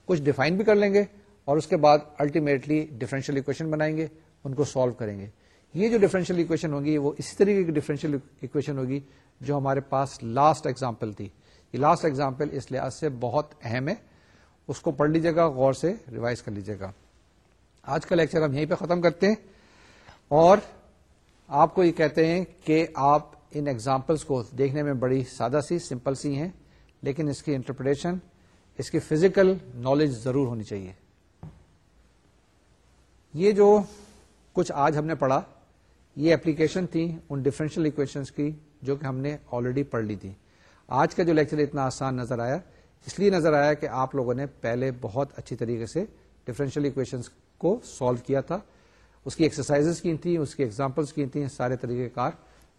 کچھ ڈیفائن بھی کر لیں گے اور اس کے بعد الٹیمیٹلی ڈفرینشیل اکویشن بنائیں گے ان کو سالو کریں گے یہ جو ڈفرینشیل اکویشن ہوگی وہ اسی طریقے کی ڈفرینشیل اکویشن ہوگی جو ہمارے پاس لاسٹ ایگزامپل تھی یہ لاسٹ ایگزامپل اس لحاظ سے بہت اہم ہے اس کو پڑھ لیجیے گا غور سے ریوائز کر لیجیے گا آج کا لیکچر ہم یہیں پہ ختم کرتے ہیں اور آپ کو یہ کہتے ہیں کہ آپ ان ایگزامپلس کو دیکھنے میں بڑی سادہ سی سمپل سی ہیں لیکن اس کی انٹرپریٹیشن اس کی فزیکل نالج ضرور ہونی چاہیے یہ جو کچھ آج ہم نے پڑھا یہ اپلیکیشن تھی ان ڈفرینشیل ایکویشنز کی جو کہ ہم نے آلریڈی پڑھ لی تھی آج کا جو لیکچر اتنا آسان نظر آیا اس لیے نظر آیا کہ آپ لوگوں نے پہلے بہت اچھی طریقے سے ڈفرینشیل ایکویشنز کو سالو کیا تھا اس کی ایکسرسائز کی تھیں اس کی ایگزامپلس کی تھیں سارے طریقے کار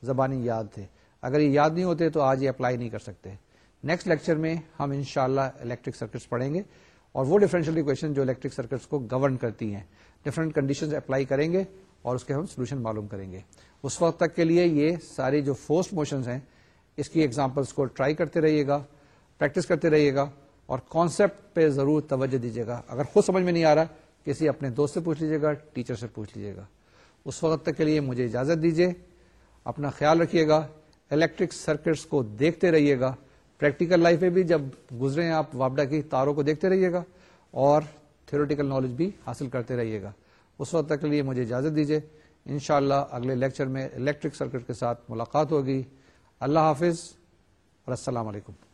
زبانی یاد تھے اگر یہ یاد نہیں ہوتے تو آج یہ اپلائی نہیں کر سکتے نیکسٹ لیکچر میں ہم ان شاء اللہ الیکٹرک سرکٹس پڑھیں گے اور وہ اکویشن جو الیکٹرک سرکٹس کو گورن کرتی ہیں ڈفرینٹ کنڈیشن اپلائی کریں گے اور اس کے ہم سولوشن معلوم کریں گے اس وقت تک کے لیے یہ ساری جو فورس موشن ہیں اس کی ایگزامپلس کو ٹرائی کرتے رہیے گا پریکٹس کرتے رہیے گا اور کانسیپٹ پہ ضرور توجہ دیجیے گا اگر خود سمجھ میں نہیں آ رہا کسی اپنے دوست سے پوچھ لیجیے گا ٹیچر سے پوچھ لیجیے گا اس وقت تک کے لیے مجھے اجازت دیجیے اپنا خیال رکھیے گا الیکٹرک سرکٹس کو دیکھتے رہیے گا پریکٹیکل لائف میں بھی جب گزرے ہیں آپ وابڈا کی تاروں کو دیکھتے رہیے گا اور تھیورٹیکل نالج بھی حاصل کرتے رہیے گا اس وقت تک کے لیے مجھے اجازت دیجیے ان اللہ اگلے لیکچر میں الیکٹرک سرکٹ کے ساتھ ملاقات ہوگی اللہ حافظ اور السلام علیکم